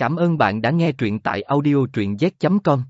Cảm ơn bạn đã nghe truyện tại audio truyện z.com.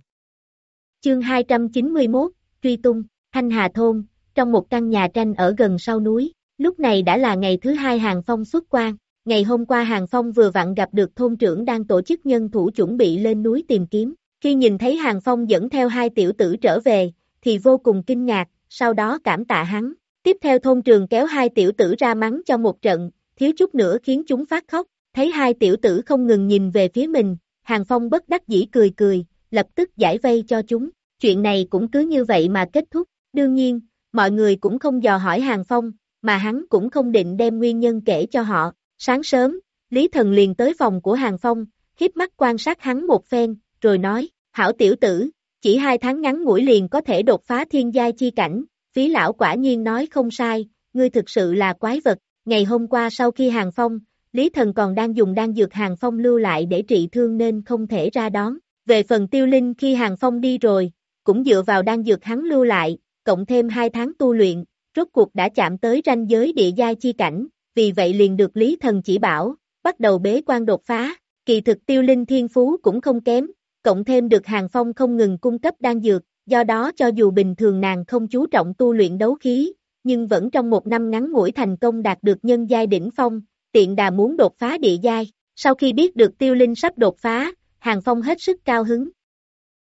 Chương 291, Truy tung, Thanh Hà Thôn, trong một căn nhà tranh ở gần sau núi, lúc này đã là ngày thứ hai Hàng Phong xuất quan. Ngày hôm qua Hàng Phong vừa vặn gặp được thôn trưởng đang tổ chức nhân thủ chuẩn bị lên núi tìm kiếm. Khi nhìn thấy Hàng Phong dẫn theo hai tiểu tử trở về, thì vô cùng kinh ngạc, sau đó cảm tạ hắn. Tiếp theo thôn trường kéo hai tiểu tử ra mắng cho một trận, thiếu chút nữa khiến chúng phát khóc, thấy hai tiểu tử không ngừng nhìn về phía mình, Hàng Phong bất đắc dĩ cười cười, lập tức giải vây cho chúng, chuyện này cũng cứ như vậy mà kết thúc, đương nhiên, mọi người cũng không dò hỏi Hàng Phong, mà hắn cũng không định đem nguyên nhân kể cho họ, sáng sớm, Lý Thần liền tới phòng của Hàng Phong, hiếp mắt quan sát hắn một phen, rồi nói, hảo tiểu tử, chỉ hai tháng ngắn ngủi liền có thể đột phá thiên giai chi cảnh, phí lão quả nhiên nói không sai, ngươi thực sự là quái vật, ngày hôm qua sau khi Hàng Phong, Lý Thần còn đang dùng đan dược Hàng Phong lưu lại để trị thương nên không thể ra đón, về phần tiêu linh khi Hàng Phong đi rồi, cũng dựa vào đan dược hắn lưu lại, cộng thêm hai tháng tu luyện, rốt cuộc đã chạm tới ranh giới địa giai chi cảnh, vì vậy liền được Lý Thần chỉ bảo, bắt đầu bế quan đột phá, kỳ thực tiêu linh thiên phú cũng không kém, cộng thêm được Hàng Phong không ngừng cung cấp đan dược, do đó cho dù bình thường nàng không chú trọng tu luyện đấu khí, nhưng vẫn trong một năm ngắn ngủi thành công đạt được nhân giai đỉnh phong, tiện đà muốn đột phá địa giai. Sau khi biết được tiêu linh sắp đột phá, Hàng Phong hết sức cao hứng.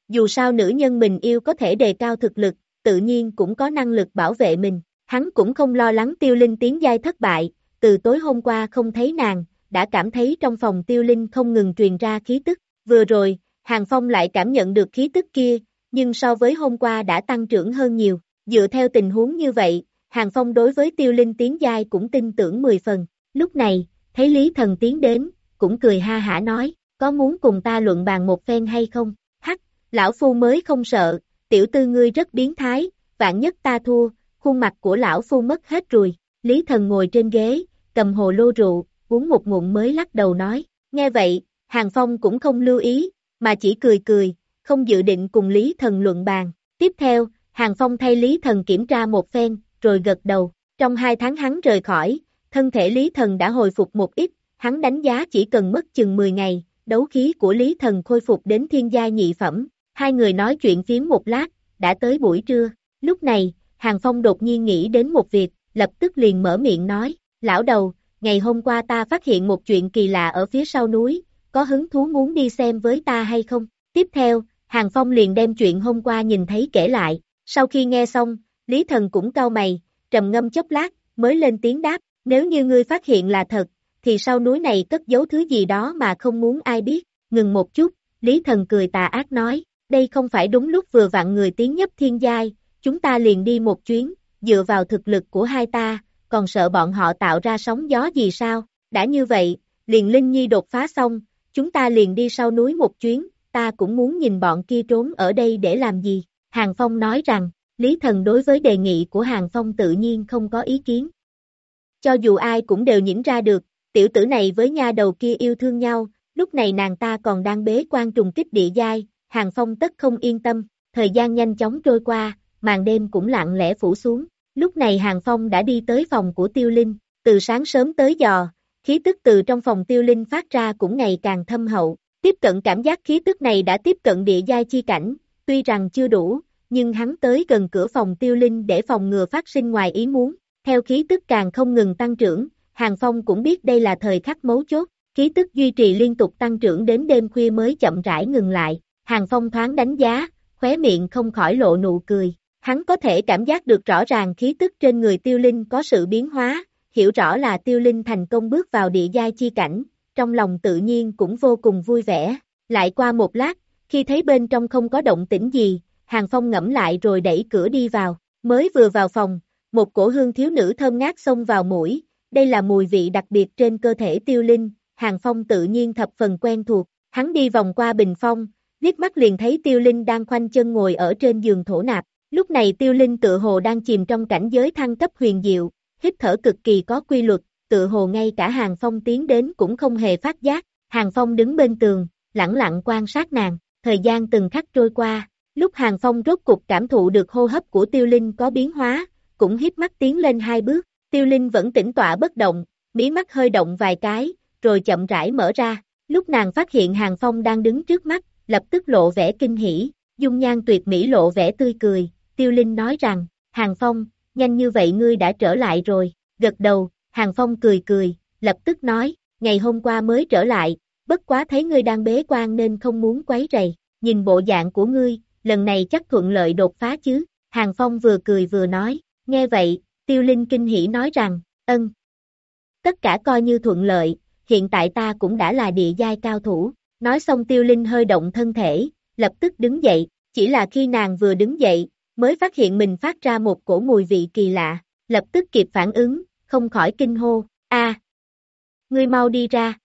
Dù sao nữ nhân mình yêu có thể đề cao thực lực, tự nhiên cũng có năng lực bảo vệ mình. Hắn cũng không lo lắng tiêu linh tiến giai thất bại, từ tối hôm qua không thấy nàng, đã cảm thấy trong phòng tiêu linh không ngừng truyền ra khí tức. Vừa rồi, Hàng Phong lại cảm nhận được khí tức kia, nhưng so với hôm qua đã tăng trưởng hơn nhiều. Dựa theo tình huống như vậy, Hàng Phong đối với tiêu linh tiến giai cũng tin tưởng 10 phần. Lúc này, thấy Lý Thần tiến đến, cũng cười ha hả nói, có muốn cùng ta luận bàn một phen hay không? Hắc, lão phu mới không sợ, tiểu tư ngươi rất biến thái, vạn nhất ta thua, khuôn mặt của lão phu mất hết rồi. Lý Thần ngồi trên ghế, cầm hồ lô rượu, uống một ngụm mới lắc đầu nói, nghe vậy, Hàng Phong cũng không lưu ý, mà chỉ cười cười, không dự định cùng Lý Thần luận bàn. Tiếp theo, Hàng Phong thay Lý Thần kiểm tra một phen, rồi gật đầu. Trong hai tháng hắn rời khỏi, thân thể Lý Thần đã hồi phục một ít, hắn đánh giá chỉ cần mất chừng 10 ngày, đấu khí của Lý Thần khôi phục đến thiên gia nhị phẩm. Hai người nói chuyện phím một lát, đã tới buổi trưa. Lúc này, Hàng Phong đột nhiên nghĩ đến một việc, lập tức liền mở miệng nói, lão đầu, ngày hôm qua ta phát hiện một chuyện kỳ lạ ở phía sau núi, có hứng thú muốn đi xem với ta hay không? Tiếp theo, Hàng Phong liền đem chuyện hôm qua nhìn thấy kể lại, sau khi nghe xong, Lý Thần cũng cau mày, trầm ngâm chốc lát, mới lên tiếng đáp, nếu như ngươi phát hiện là thật, thì sau núi này cất giấu thứ gì đó mà không muốn ai biết, ngừng một chút, Lý Thần cười tà ác nói, đây không phải đúng lúc vừa vặn người tiến nhấp thiên giai, chúng ta liền đi một chuyến, dựa vào thực lực của hai ta, còn sợ bọn họ tạo ra sóng gió gì sao, đã như vậy, liền Linh Nhi đột phá xong, chúng ta liền đi sau núi một chuyến, ta cũng muốn nhìn bọn kia trốn ở đây để làm gì, Hàng Phong nói rằng, Lý Thần đối với đề nghị của Hàng Phong tự nhiên không có ý kiến. Cho dù ai cũng đều nhỉnh ra được, tiểu tử này với nha đầu kia yêu thương nhau, lúc này nàng ta còn đang bế quan trùng kích địa giai, Hàng Phong tất không yên tâm, thời gian nhanh chóng trôi qua, màn đêm cũng lặng lẽ phủ xuống, lúc này Hàng Phong đã đi tới phòng của Tiêu Linh, từ sáng sớm tới giờ, khí tức từ trong phòng Tiêu Linh phát ra cũng ngày càng thâm hậu, tiếp cận cảm giác khí tức này đã tiếp cận địa giai chi cảnh, tuy rằng chưa đủ, nhưng hắn tới gần cửa phòng Tiêu Linh để phòng ngừa phát sinh ngoài ý muốn, theo khí tức càng không ngừng tăng trưởng, Hàng Phong cũng biết đây là thời khắc mấu chốt, khí tức duy trì liên tục tăng trưởng đến đêm khuya mới chậm rãi ngừng lại. Hàng Phong thoáng đánh giá, khóe miệng không khỏi lộ nụ cười. Hắn có thể cảm giác được rõ ràng khí tức trên người tiêu linh có sự biến hóa, hiểu rõ là tiêu linh thành công bước vào địa giai chi cảnh, trong lòng tự nhiên cũng vô cùng vui vẻ. Lại qua một lát, khi thấy bên trong không có động tĩnh gì, Hàng Phong ngẫm lại rồi đẩy cửa đi vào, mới vừa vào phòng, một cổ hương thiếu nữ thơm ngát xông vào mũi, đây là mùi vị đặc biệt trên cơ thể tiêu linh, Hàng Phong tự nhiên thập phần quen thuộc, hắn đi vòng qua bình phong, liếc mắt liền thấy tiêu linh đang khoanh chân ngồi ở trên giường thổ nạp, lúc này tiêu linh tự hồ đang chìm trong cảnh giới thăng cấp huyền diệu, hít thở cực kỳ có quy luật, tự hồ ngay cả Hàng Phong tiến đến cũng không hề phát giác, Hàng Phong đứng bên tường, lặng lặng quan sát nàng, thời gian từng khắc trôi qua, lúc Hàng Phong rốt cục cảm thụ được hô hấp của tiêu linh có biến hóa, cũng hít mắt tiến lên hai bước, tiêu linh vẫn tĩnh tọa bất động, mí mắt hơi động vài cái, rồi chậm rãi mở ra, Lúc nàng phát hiện Hàng Phong đang đứng trước mắt, lập tức lộ vẻ kinh hỉ, dung nhan tuyệt mỹ lộ vẻ tươi cười, Tiêu Linh nói rằng, Hàng Phong, nhanh như vậy ngươi đã trở lại rồi, gật đầu, Hàng Phong cười cười, lập tức nói, ngày hôm qua mới trở lại, bất quá thấy ngươi đang bế quan nên không muốn quấy rầy, nhìn bộ dạng của ngươi, lần này chắc thuận lợi đột phá chứ, Hàng Phong vừa cười vừa nói, nghe vậy, Tiêu Linh kinh hỉ nói rằng, ân. Tất cả coi như thuận lợi, hiện tại ta cũng đã là địa giai cao thủ, nói xong Tiêu Linh hơi động thân thể, lập tức đứng dậy, chỉ là khi nàng vừa đứng dậy, mới phát hiện mình phát ra một cổ mùi vị kỳ lạ, lập tức kịp phản ứng, không khỏi kinh hô, a, ngươi mau đi ra.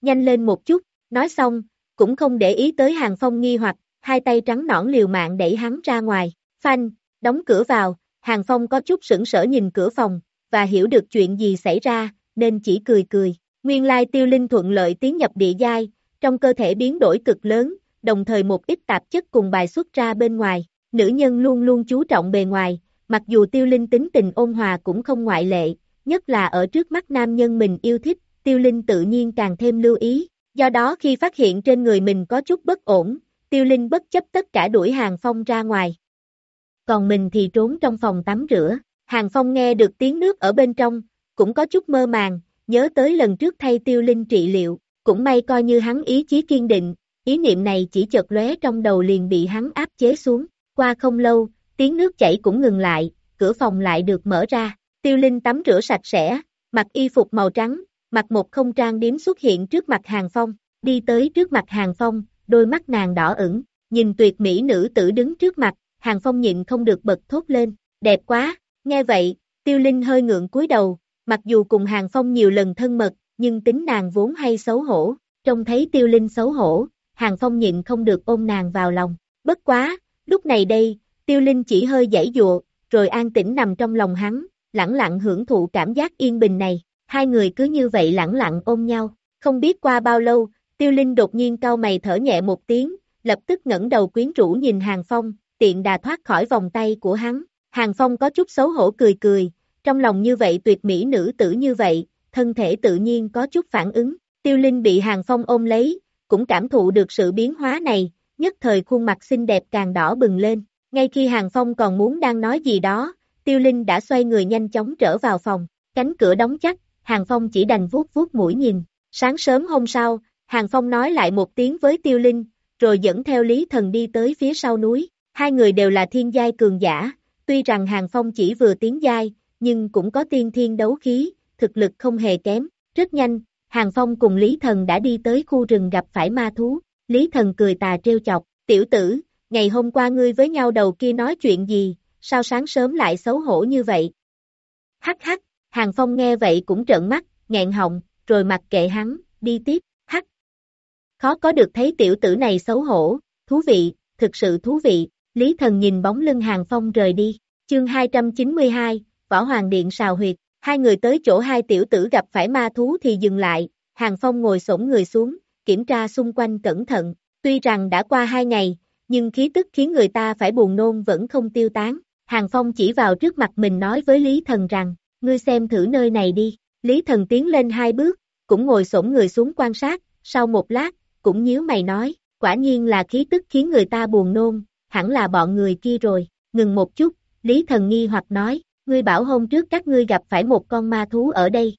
Nhanh lên một chút, nói xong, cũng không để ý tới hàng phong nghi hoặc, hai tay trắng nõn liều mạng đẩy hắn ra ngoài, phanh, đóng cửa vào, hàng phong có chút sững sỡ nhìn cửa phòng, và hiểu được chuyện gì xảy ra, nên chỉ cười cười. Nguyên lai tiêu linh thuận lợi tiến nhập địa giai, trong cơ thể biến đổi cực lớn, đồng thời một ít tạp chất cùng bài xuất ra bên ngoài. Nữ nhân luôn luôn chú trọng bề ngoài, mặc dù tiêu linh tính tình ôn hòa cũng không ngoại lệ, nhất là ở trước mắt nam nhân mình yêu thích, tiêu linh tự nhiên càng thêm lưu ý. Do đó khi phát hiện trên người mình có chút bất ổn, tiêu linh bất chấp tất cả đuổi hàng phong ra ngoài. Còn mình thì trốn trong phòng tắm rửa, hàng phong nghe được tiếng nước ở bên trong, cũng có chút mơ màng, nhớ tới lần trước thay tiêu linh trị liệu, cũng may coi như hắn ý chí kiên định, ý niệm này chỉ chợt lóe trong đầu liền bị hắn áp chế xuống, qua không lâu, tiếng nước chảy cũng ngừng lại, cửa phòng lại được mở ra, tiêu linh tắm rửa sạch sẽ, mặc y phục màu trắng, mặc một không trang điếm xuất hiện trước mặt hàng phong, đi tới trước mặt hàng phong, đôi mắt nàng đỏ ửng, nhìn tuyệt mỹ nữ tử đứng trước mặt, hàng phong nhịn không được bật thốt lên, đẹp quá, nghe vậy, tiêu linh hơi ngượng cúi đầu, mặc dù cùng hàng phong nhiều lần thân mật, nhưng tính nàng vốn hay xấu hổ, trông thấy tiêu linh xấu hổ, hàng phong nhịn không được ôm nàng vào lòng, bất quá, lúc này đây, tiêu linh chỉ hơi giãy dụa, rồi an tĩnh nằm trong lòng hắn, lặng lặng hưởng thụ cảm giác yên bình này, hai người cứ như vậy lặng lặng ôm nhau, không biết qua bao lâu, tiêu linh đột nhiên cau mày thở nhẹ một tiếng, lập tức ngẩng đầu quyến rũ nhìn hàng phong, tiện đà thoát khỏi vòng tay của hắn, hàng phong có chút xấu hổ cười cười, trong lòng như vậy tuyệt mỹ nữ tử như vậy, thân thể tự nhiên có chút phản ứng, tiêu linh bị hàng phong ôm lấy, cũng cảm thụ được sự biến hóa này, nhất thời khuôn mặt xinh đẹp càng đỏ bừng lên, ngay khi hàng phong còn muốn đang nói gì đó, tiêu linh đã xoay người nhanh chóng trở vào phòng, cánh cửa đóng chắc, hàng phong chỉ đành vuốt vuốt mũi nhìn, sáng sớm hôm sau, hàng phong nói lại một tiếng với tiêu linh, rồi dẫn theo lý thần đi tới phía sau núi, hai người đều là thiên giai cường giả, tuy rằng hàng phong chỉ vừa tiến giai, nhưng cũng có tiên thiên đấu khí, thực lực không hề kém. Rất nhanh, Hàng Phong cùng Lý Thần đã đi tới khu rừng gặp phải ma thú. Lý Thần cười tà trêu chọc, tiểu tử, ngày hôm qua ngươi với nhau đầu kia nói chuyện gì, sao sáng sớm lại xấu hổ như vậy? Hắc hắc, Hàng Phong nghe vậy cũng trợn mắt, nghẹn họng, rồi mặc kệ hắn, đi tiếp, hắc. Khó có được thấy tiểu tử này xấu hổ, thú vị, thực sự thú vị, Lý Thần nhìn bóng lưng Hàng Phong rời đi, chương 292, Võ Hoàng Điện sào huyệt, hai người tới chỗ hai tiểu tử gặp phải ma thú thì dừng lại, Hàng Phong ngồi sổng người xuống, kiểm tra xung quanh cẩn thận, tuy rằng đã qua hai ngày, nhưng khí tức khiến người ta phải buồn nôn vẫn không tiêu tán. Hàng Phong chỉ vào trước mặt mình nói với Lý Thần rằng, ngươi xem thử nơi này đi, Lý Thần tiến lên hai bước, cũng ngồi sổng người xuống quan sát, sau một lát, cũng nhíu mày nói, quả nhiên là khí tức khiến người ta buồn nôn, hẳn là bọn người kia rồi, ngừng một chút, Lý Thần nghi hoặc nói, ngươi bảo hôm trước các ngươi gặp phải một con ma thú ở đây.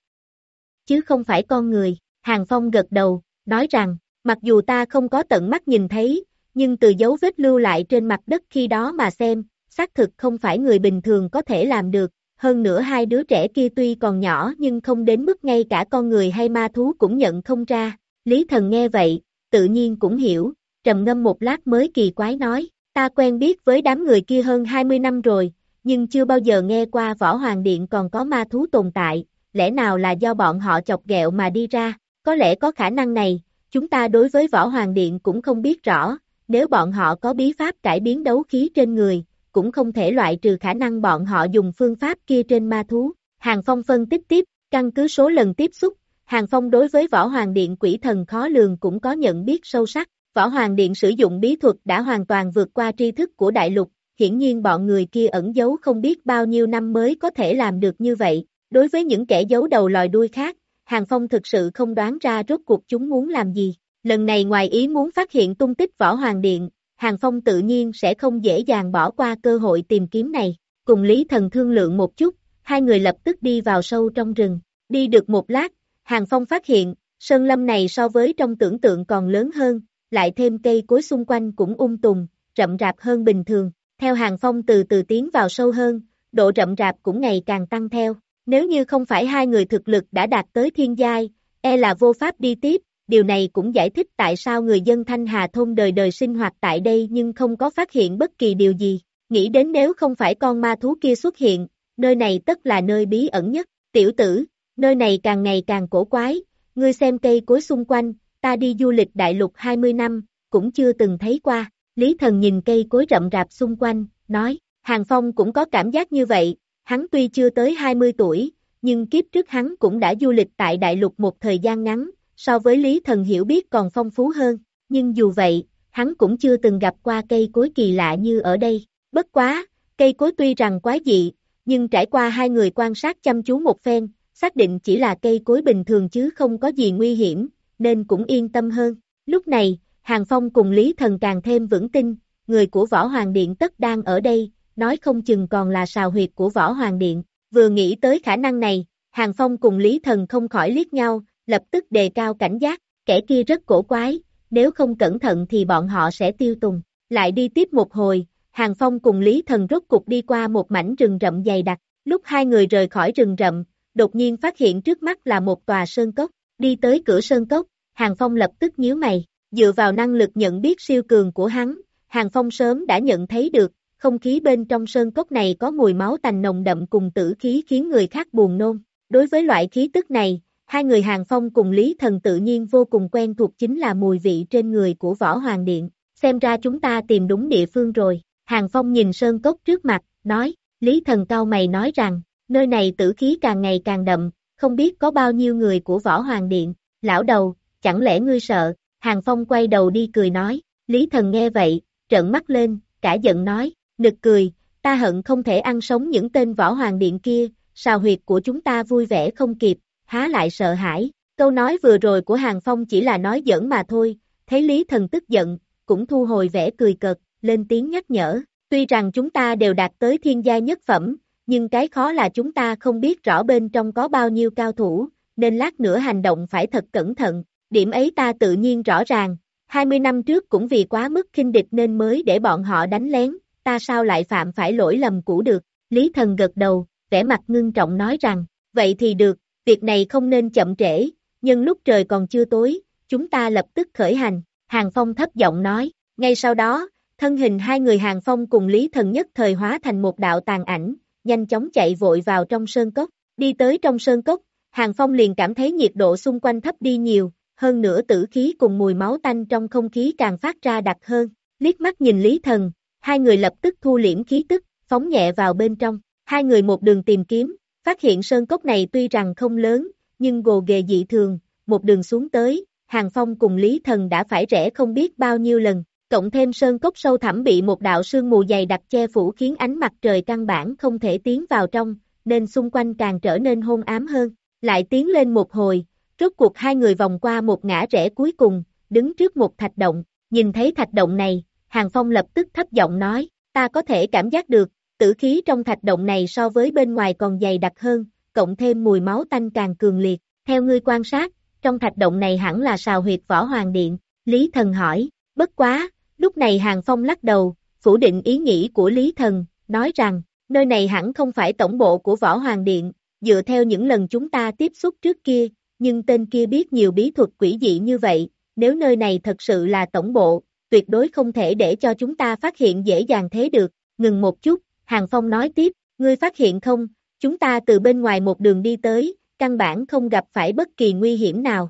Chứ không phải con người, Hàng Phong gật đầu, nói rằng, mặc dù ta không có tận mắt nhìn thấy, nhưng từ dấu vết lưu lại trên mặt đất khi đó mà xem, xác thực không phải người bình thường có thể làm được, hơn nữa hai đứa trẻ kia tuy còn nhỏ nhưng không đến mức ngay cả con người hay ma thú cũng nhận không ra, Lý Thần nghe vậy, tự nhiên cũng hiểu, trầm ngâm một lát mới kỳ quái nói, ta quen biết với đám người kia hơn 20 năm rồi, nhưng chưa bao giờ nghe qua Võ Hoàng Điện còn có ma thú tồn tại, lẽ nào là do bọn họ chọc ghẹo mà đi ra, có lẽ có khả năng này, chúng ta đối với Võ Hoàng Điện cũng không biết rõ, nếu bọn họ có bí pháp cải biến đấu khí trên người, cũng không thể loại trừ khả năng bọn họ dùng phương pháp kia trên ma thú. Hàng Phong phân tích tiếp, căn cứ số lần tiếp xúc, Hàng Phong đối với Võ Hoàng Điện quỷ thần khó lường cũng có nhận biết sâu sắc. Võ Hoàng Điện sử dụng bí thuật đã hoàn toàn vượt qua tri thức của đại lục, hiển nhiên bọn người kia ẩn giấu không biết bao nhiêu năm mới có thể làm được như vậy. Đối với những kẻ giấu đầu lòi đuôi khác, Hàng Phong thực sự không đoán ra rốt cuộc chúng muốn làm gì. Lần này ngoài ý muốn phát hiện tung tích võ hoàng điện, Hàng Phong tự nhiên sẽ không dễ dàng bỏ qua cơ hội tìm kiếm này. Cùng Lý Thần thương lượng một chút, hai người lập tức đi vào sâu trong rừng. Đi được một lát, Hàng Phong phát hiện, sơn lâm này so với trong tưởng tượng còn lớn hơn, lại thêm cây cối xung quanh cũng um ung tùng, rậm rạp hơn bình thường. Theo Hàng Phong từ từ tiến vào sâu hơn, độ rậm rạp cũng ngày càng tăng theo. Nếu như không phải hai người thực lực đã đạt tới thiên giai, e là vô pháp đi tiếp, điều này cũng giải thích tại sao người dân Thanh Hà Thôn đời đời sinh hoạt tại đây nhưng không có phát hiện bất kỳ điều gì. Nghĩ đến nếu không phải con ma thú kia xuất hiện, nơi này tất là nơi bí ẩn nhất. Tiểu tử, nơi này càng ngày càng cổ quái, ngươi xem cây cối xung quanh, ta đi du lịch đại lục 20 năm, cũng chưa từng thấy qua. Lý Thần nhìn cây cối rậm rạp xung quanh, nói, Hàng Phong cũng có cảm giác như vậy, hắn tuy chưa tới 20 tuổi, nhưng kiếp trước hắn cũng đã du lịch tại đại lục một thời gian ngắn, so với Lý Thần hiểu biết còn phong phú hơn, nhưng dù vậy, hắn cũng chưa từng gặp qua cây cối kỳ lạ như ở đây. Bất quá, cây cối tuy rằng quái dị, nhưng trải qua hai người quan sát chăm chú một phen, xác định chỉ là cây cối bình thường chứ không có gì nguy hiểm, nên cũng yên tâm hơn. Lúc này, Hàng Phong cùng Lý Thần càng thêm vững tin, người của Võ Hoàng Điện tất đang ở đây, nói không chừng còn là sào huyệt của Võ Hoàng Điện. Vừa nghĩ tới khả năng này, Hàng Phong cùng Lý Thần không khỏi liếc nhau, lập tức đề cao cảnh giác, kẻ kia rất cổ quái, nếu không cẩn thận thì bọn họ sẽ tiêu tùng. Lại đi tiếp một hồi, Hàng Phong cùng Lý Thần rốt cục đi qua một mảnh rừng rậm dày đặc, lúc hai người rời khỏi rừng rậm, đột nhiên phát hiện trước mắt là một tòa sơn cốc, đi tới cửa sơn cốc, Hàng Phong lập tức nhíu mày, dựa vào năng lực nhận biết siêu cường của hắn, Hàng Phong sớm đã nhận thấy được, không khí bên trong sơn cốc này có mùi máu tành nồng đậm cùng tử khí khiến người khác buồn nôn. Đối với loại khí tức này, hai người Hàng Phong cùng Lý Thần tự nhiên vô cùng quen thuộc chính là mùi vị trên người của Võ Hoàng Điện. Xem ra chúng ta tìm đúng địa phương rồi. Hàng Phong nhìn sơn cốc trước mặt, nói, Lý Thần cao mày nói rằng, nơi này tử khí càng ngày càng đậm, không biết có bao nhiêu người của Võ Hoàng Điện. Lão đầu, chẳng lẽ ngươi sợ? Hàng Phong quay đầu đi cười nói, Lý Thần nghe vậy, trợn mắt lên, cả giận nói, nực cười, ta hận không thể ăn sống những tên võ hoàng điện kia, sào huyệt của chúng ta vui vẻ không kịp, há lại sợ hãi. Câu nói vừa rồi của Hàng Phong chỉ là nói giỡn mà thôi, thấy Lý Thần tức giận, cũng thu hồi vẻ cười cợt, lên tiếng nhắc nhở, tuy rằng chúng ta đều đạt tới thiên gia nhất phẩm, nhưng cái khó là chúng ta không biết rõ bên trong có bao nhiêu cao thủ, nên lát nữa hành động phải thật cẩn thận, điểm ấy ta tự nhiên rõ ràng, 20 năm trước cũng vì quá mức khinh địch nên mới để bọn họ đánh lén, ta sao lại phạm phải lỗi lầm cũ được, Lý Thần gật đầu, vẻ mặt ngưng trọng nói rằng, vậy thì được, việc này không nên chậm trễ, nhưng lúc trời còn chưa tối, chúng ta lập tức khởi hành, Hàng Phong thấp giọng nói, ngay sau đó, thân hình hai người Hàng Phong cùng Lý Thần nhất thời hóa thành một đạo tàn ảnh, nhanh chóng chạy vội vào trong sơn cốc, đi tới trong sơn cốc, Hàng Phong liền cảm thấy nhiệt độ xung quanh thấp đi nhiều, hơn nữa tử khí cùng mùi máu tanh trong không khí càng phát ra đặc hơn, liếc mắt nhìn Lý Thần, hai người lập tức thu liễm khí tức, phóng nhẹ vào bên trong, hai người một đường tìm kiếm, phát hiện sơn cốc này tuy rằng không lớn, nhưng gồ ghề dị thường, một đường xuống tới, Hàng Phong cùng Lý Thần đã phải rẽ không biết bao nhiêu lần, cộng thêm sơn cốc sâu thẳm bị một đạo sương mù dày đặc che phủ khiến ánh mặt trời căn bản không thể tiến vào trong, nên xung quanh càng trở nên hôn ám hơn, lại tiến lên một hồi, rốt cuộc hai người vòng qua một ngã rẽ cuối cùng, đứng trước một thạch động, nhìn thấy thạch động này, Hàng Phong lập tức thấp giọng nói, ta có thể cảm giác được, tử khí trong thạch động này so với bên ngoài còn dày đặc hơn, cộng thêm mùi máu tanh càng cường liệt. Theo ngươi quan sát, trong thạch động này hẳn là sào huyệt võ hoàng điện. Lý Thần hỏi, bất quá, lúc này Hàng Phong lắc đầu, phủ định ý nghĩ của Lý Thần, nói rằng, nơi này hẳn không phải tổng bộ của võ hoàng điện, dựa theo những lần chúng ta tiếp xúc trước kia, nhưng tên kia biết nhiều bí thuật quỷ dị như vậy, nếu nơi này thật sự là tổng bộ, tuyệt đối không thể để cho chúng ta phát hiện dễ dàng thế được, ngừng một chút, Hàng Phong nói tiếp, ngươi phát hiện không, chúng ta từ bên ngoài một đường đi tới, căn bản không gặp phải bất kỳ nguy hiểm nào.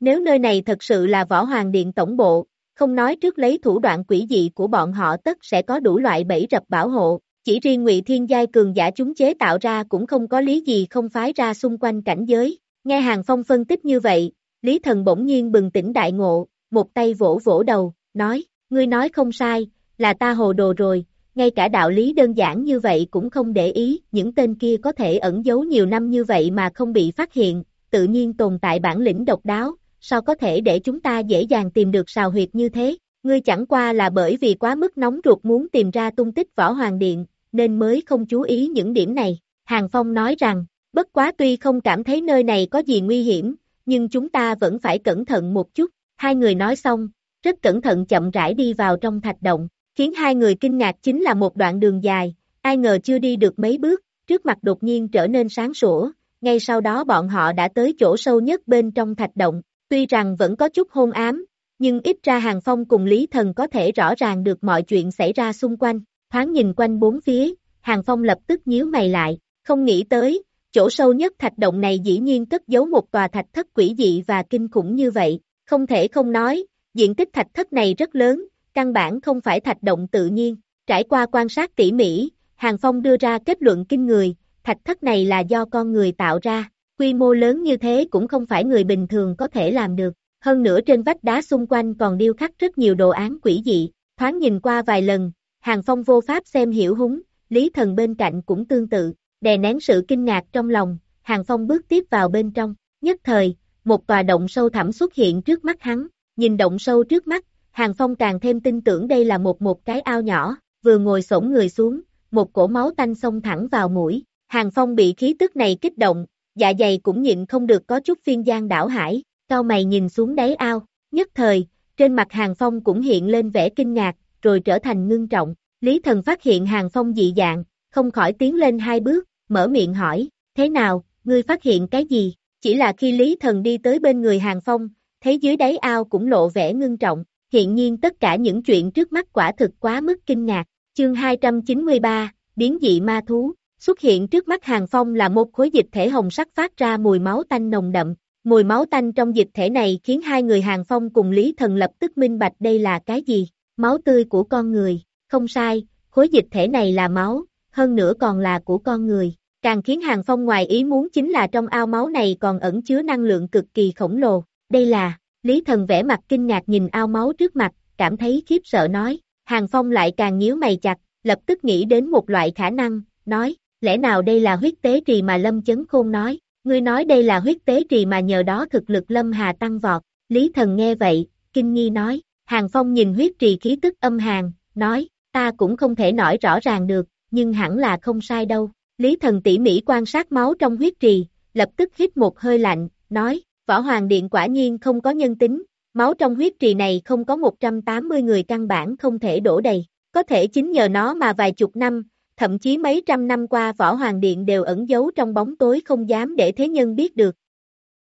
Nếu nơi này thật sự là võ hoàng điện tổng bộ, không nói trước lấy thủ đoạn quỷ dị của bọn họ tất sẽ có đủ loại bẫy rập bảo hộ, chỉ riêng ngụy thiên giai cường giả chúng chế tạo ra cũng không có lý gì không phái ra xung quanh cảnh giới. Nghe Hàng Phong phân tích như vậy, Lý Thần bỗng nhiên bừng tỉnh đại ngộ, một tay vỗ vỗ đầu, nói, ngươi nói không sai, là ta hồ đồ rồi, ngay cả đạo lý đơn giản như vậy cũng không để ý, những tên kia có thể ẩn giấu nhiều năm như vậy mà không bị phát hiện, tự nhiên tồn tại bản lĩnh độc đáo, sao có thể để chúng ta dễ dàng tìm được sào huyệt như thế, ngươi chẳng qua là bởi vì quá mức nóng ruột muốn tìm ra tung tích võ hoàng điện, nên mới không chú ý những điểm này, Hàng Phong nói rằng, bất quá tuy không cảm thấy nơi này có gì nguy hiểm, nhưng chúng ta vẫn phải cẩn thận một chút, hai người nói xong, rất cẩn thận chậm rãi đi vào trong thạch động, khiến hai người kinh ngạc chính là một đoạn đường dài, ai ngờ chưa đi được mấy bước, trước mặt đột nhiên trở nên sáng sủa, ngay sau đó bọn họ đã tới chỗ sâu nhất bên trong thạch động, tuy rằng vẫn có chút hôn ám, nhưng ít ra Hàng Phong cùng Lý Thần có thể rõ ràng được mọi chuyện xảy ra xung quanh, thoáng nhìn quanh bốn phía, Hàng Phong lập tức nhíu mày lại, không nghĩ tới, chỗ sâu nhất thạch động này dĩ nhiên cất giấu một tòa thạch thất quỷ dị và kinh khủng như vậy, không thể không nói, diện tích thạch thất này rất lớn, căn bản không phải thạch động tự nhiên, trải qua quan sát tỉ mỉ, Hàng Phong đưa ra kết luận kinh người, thạch thất này là do con người tạo ra, quy mô lớn như thế cũng không phải người bình thường có thể làm được, hơn nữa trên vách đá xung quanh còn điêu khắc rất nhiều đồ án quỷ dị, thoáng nhìn qua vài lần, Hàng Phong vô pháp xem hiểu húng, Lý Thần bên cạnh cũng tương tự, đè nén sự kinh ngạc trong lòng, Hàng Phong bước tiếp vào bên trong, nhất thời, một tòa động sâu thẳm xuất hiện trước mắt hắn, nhìn động sâu trước mắt, Hàng Phong càng thêm tin tưởng đây là một một cái ao nhỏ, vừa ngồi sổng người xuống, một cổ máu tanh xông thẳng vào mũi, Hàng Phong bị khí tức này kích động, dạ dày cũng nhịn không được có chút phiên gian đảo hải, cao mày nhìn xuống đáy ao, nhất thời, trên mặt Hàng Phong cũng hiện lên vẻ kinh ngạc, rồi trở thành ngưng trọng, Lý Thần phát hiện Hàng Phong dị dạng, không khỏi tiến lên hai bước, mở miệng hỏi, thế nào, ngươi phát hiện cái gì? Chỉ là khi Lý Thần đi tới bên người Hàng Phong, thấy dưới đáy ao cũng lộ vẻ ngưng trọng, hiện nhiên tất cả những chuyện trước mắt quả thực quá mức kinh ngạc. Chương 293, Biến dị ma thú, xuất hiện trước mắt Hàng Phong là một khối dịch thể hồng sắc phát ra mùi máu tanh nồng đậm. Mùi máu tanh trong dịch thể này khiến hai người Hàng Phong cùng Lý Thần lập tức minh bạch đây là cái gì, máu tươi của con người, không sai, khối dịch thể này là máu, hơn nữa còn là của con người. Càng khiến Hàng Phong ngoài ý muốn chính là trong ao máu này còn ẩn chứa năng lượng cực kỳ khổng lồ. Đây là, Lý Thần vẽ mặt kinh ngạc nhìn ao máu trước mặt, cảm thấy khiếp sợ nói. Hàng Phong lại càng nhíu mày chặt, lập tức nghĩ đến một loại khả năng, nói, lẽ nào đây là huyết tế trì mà Lâm Chấn Khôn nói, ngươi nói đây là huyết tế trì mà nhờ đó thực lực Lâm Hà tăng vọt, Lý Thần nghe vậy, kinh nghi nói, Hàng Phong nhìn huyết trì khí tức âm hàng, nói, ta cũng không thể nói rõ ràng được, nhưng hẳn là không sai đâu, Lý Thần tỉ mỉ quan sát máu trong huyết trì, lập tức hít một hơi lạnh, nói, Võ Hoàng Điện quả nhiên không có nhân tính, máu trong huyết trì này không có 180 người căn bản không thể đổ đầy, có thể chính nhờ nó mà vài chục năm, thậm chí mấy trăm năm qua Võ Hoàng Điện đều ẩn giấu trong bóng tối không dám để thế nhân biết được.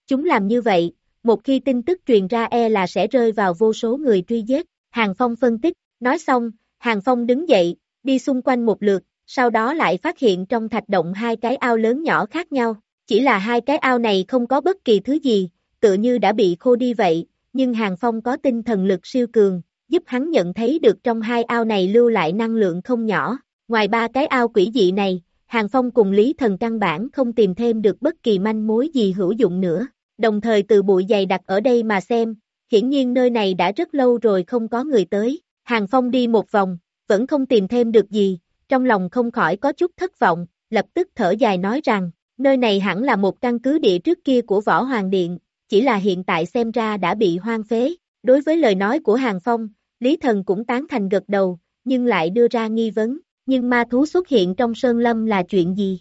Chúng làm như vậy, một khi tin tức truyền ra e là sẽ rơi vào vô số người truy giết, Hàng Phong phân tích, nói xong, Hàng Phong đứng dậy, đi xung quanh một lượt, sau đó lại phát hiện trong thạch động hai cái ao lớn nhỏ khác nhau, chỉ là hai cái ao này không có bất kỳ thứ gì, tự như đã bị khô đi vậy, nhưng Hàng Phong có tinh thần lực siêu cường, giúp hắn nhận thấy được trong hai ao này lưu lại năng lượng không nhỏ, ngoài ba cái ao quỷ dị này, Hàng Phong cùng Lý Thần căn bản không tìm thêm được bất kỳ manh mối gì hữu dụng nữa, đồng thời từ bụi dày đặt ở đây mà xem, hiển nhiên nơi này đã rất lâu rồi không có người tới, Hàng Phong đi một vòng, vẫn không tìm thêm được gì, trong lòng không khỏi có chút thất vọng, lập tức thở dài nói rằng, nơi này hẳn là một căn cứ địa trước kia của Võ Hoàng Điện, chỉ là hiện tại xem ra đã bị hoang phế. Đối với lời nói của Hàng Phong, Lý Thần cũng tán thành gật đầu, nhưng lại đưa ra nghi vấn, nhưng ma thú xuất hiện trong Sơn Lâm là chuyện gì?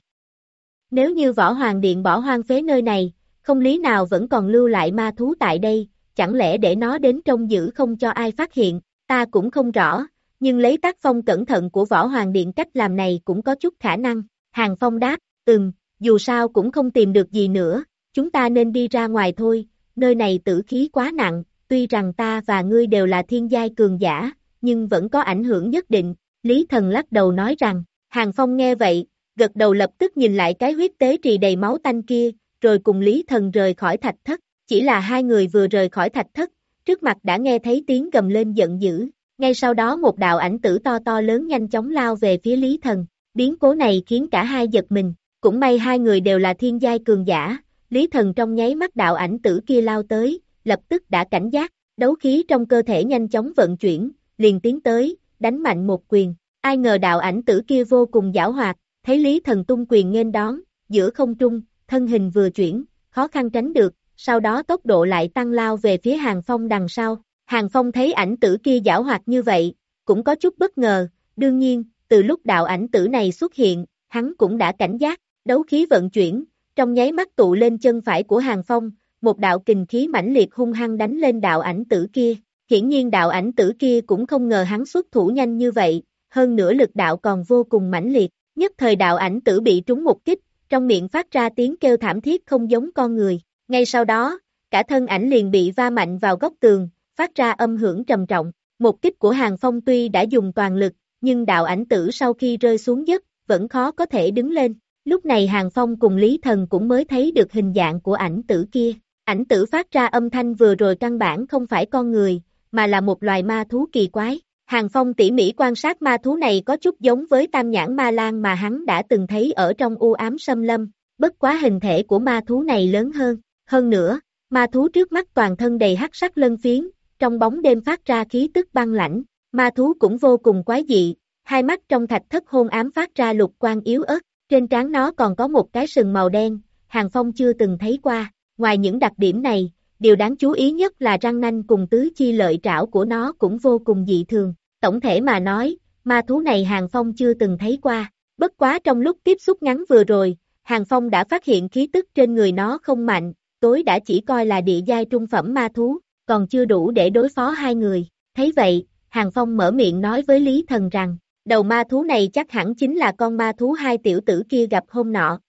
Nếu như Võ Hoàng Điện bỏ hoang phế nơi này, không lý nào vẫn còn lưu lại ma thú tại đây, chẳng lẽ để nó đến trông giữ không cho ai phát hiện, ta cũng không rõ, nhưng lấy tác phong cẩn thận của Võ Hoàng Điện cách làm này cũng có chút khả năng. Hàng Phong đáp, ừm, dù sao cũng không tìm được gì nữa, chúng ta nên đi ra ngoài thôi, nơi này tử khí quá nặng, tuy rằng ta và ngươi đều là thiên giai cường giả, nhưng vẫn có ảnh hưởng nhất định, Lý Thần lắc đầu nói rằng, Hàng Phong nghe vậy, gật đầu lập tức nhìn lại cái huyết tế trì đầy máu tanh kia, rồi cùng Lý Thần rời khỏi thạch thất, chỉ là hai người vừa rời khỏi thạch thất, trước mặt đã nghe thấy tiếng gầm lên giận dữ, ngay sau đó một đạo ảnh tử to to lớn nhanh chóng lao về phía Lý Thần, biến cố này khiến cả hai giật mình, cũng may hai người đều là thiên giai cường giả, Lý Thần trong nháy mắt đạo ảnh tử kia lao tới, lập tức đã cảnh giác, đấu khí trong cơ thể nhanh chóng vận chuyển, liền tiến tới, đánh mạnh một quyền, ai ngờ đạo ảnh tử kia vô cùng giảo hoạt, thấy Lý Thần tung quyền nghênh đón, giữa không trung, thân hình vừa chuyển, khó khăn tránh được, sau đó tốc độ lại tăng lao về phía Hàng Phong đằng sau. Hàng Phong thấy ảnh tử kia giảo hoạt như vậy, cũng có chút bất ngờ, đương nhiên, từ lúc đạo ảnh tử này xuất hiện, hắn cũng đã cảnh giác, đấu khí vận chuyển, trong nháy mắt tụ lên chân phải của Hàng Phong, một đạo kình khí mãnh liệt hung hăng đánh lên đạo ảnh tử kia. Hiển nhiên đạo ảnh tử kia cũng không ngờ hắn xuất thủ nhanh như vậy, hơn nữa lực đạo còn vô cùng mãnh liệt, nhất thời đạo ảnh tử bị trúng một kích, trong miệng phát ra tiếng kêu thảm thiết không giống con người. Ngay sau đó, cả thân ảnh liền bị va mạnh vào góc tường, phát ra âm hưởng trầm trọng. Một kích của Hàng Phong tuy đã dùng toàn lực, nhưng đạo ảnh tử sau khi rơi xuống giấc, vẫn khó có thể đứng lên. Lúc này Hàng Phong cùng Lý Thần cũng mới thấy được hình dạng của ảnh tử kia. Ảnh tử phát ra âm thanh vừa rồi căn bản không phải con người, mà là một loài ma thú kỳ quái. Hàng Phong tỉ mỉ quan sát ma thú này có chút giống với tam nhãn ma lan mà hắn đã từng thấy ở trong u ám xâm lâm, bất quá hình thể của ma thú này lớn hơn. Hơn nữa, ma thú trước mắt toàn thân đầy hắc sắc lân phiến, trong bóng đêm phát ra khí tức băng lãnh, ma thú cũng vô cùng quái dị, hai mắt trong thạch thất hôn ám phát ra lục quang yếu ớt, trên trán nó còn có một cái sừng màu đen, Hàng Phong chưa từng thấy qua, ngoài những đặc điểm này, điều đáng chú ý nhất là răng nanh cùng tứ chi lợi trảo của nó cũng vô cùng dị thường, tổng thể mà nói, ma thú này Hàng Phong chưa từng thấy qua, bất quá trong lúc tiếp xúc ngắn vừa rồi, Hàng Phong đã phát hiện khí tức trên người nó không mạnh, tối đã chỉ coi là địa giai trung phẩm ma thú, còn chưa đủ để đối phó hai người. Thấy vậy, Hàng Phong mở miệng nói với Lý Thần rằng, đầu ma thú này chắc hẳn chính là con ma thú hai tiểu tử kia gặp hôm nọ.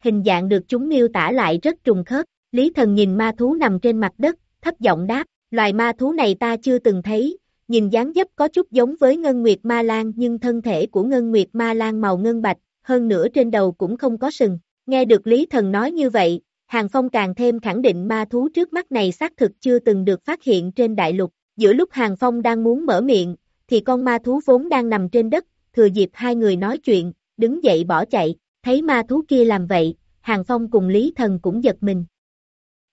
Hình dạng được chúng miêu tả lại rất trùng khớp, Lý Thần nhìn ma thú nằm trên mặt đất, thấp giọng đáp, loài ma thú này ta chưa từng thấy, nhìn dáng dấp có chút giống với Ngân Nguyệt Ma Lan nhưng thân thể của Ngân Nguyệt Ma Lan màu ngân bạch, hơn nữa trên đầu cũng không có sừng. Nghe được Lý Thần nói như vậy, Hàng Phong càng thêm khẳng định ma thú trước mắt này xác thực chưa từng được phát hiện trên đại lục. Giữa lúc Hàng Phong đang muốn mở miệng, thì con ma thú vốn đang nằm trên đất, thừa dịp hai người nói chuyện, đứng dậy bỏ chạy, thấy ma thú kia làm vậy, Hàng Phong cùng Lý Thần cũng giật mình.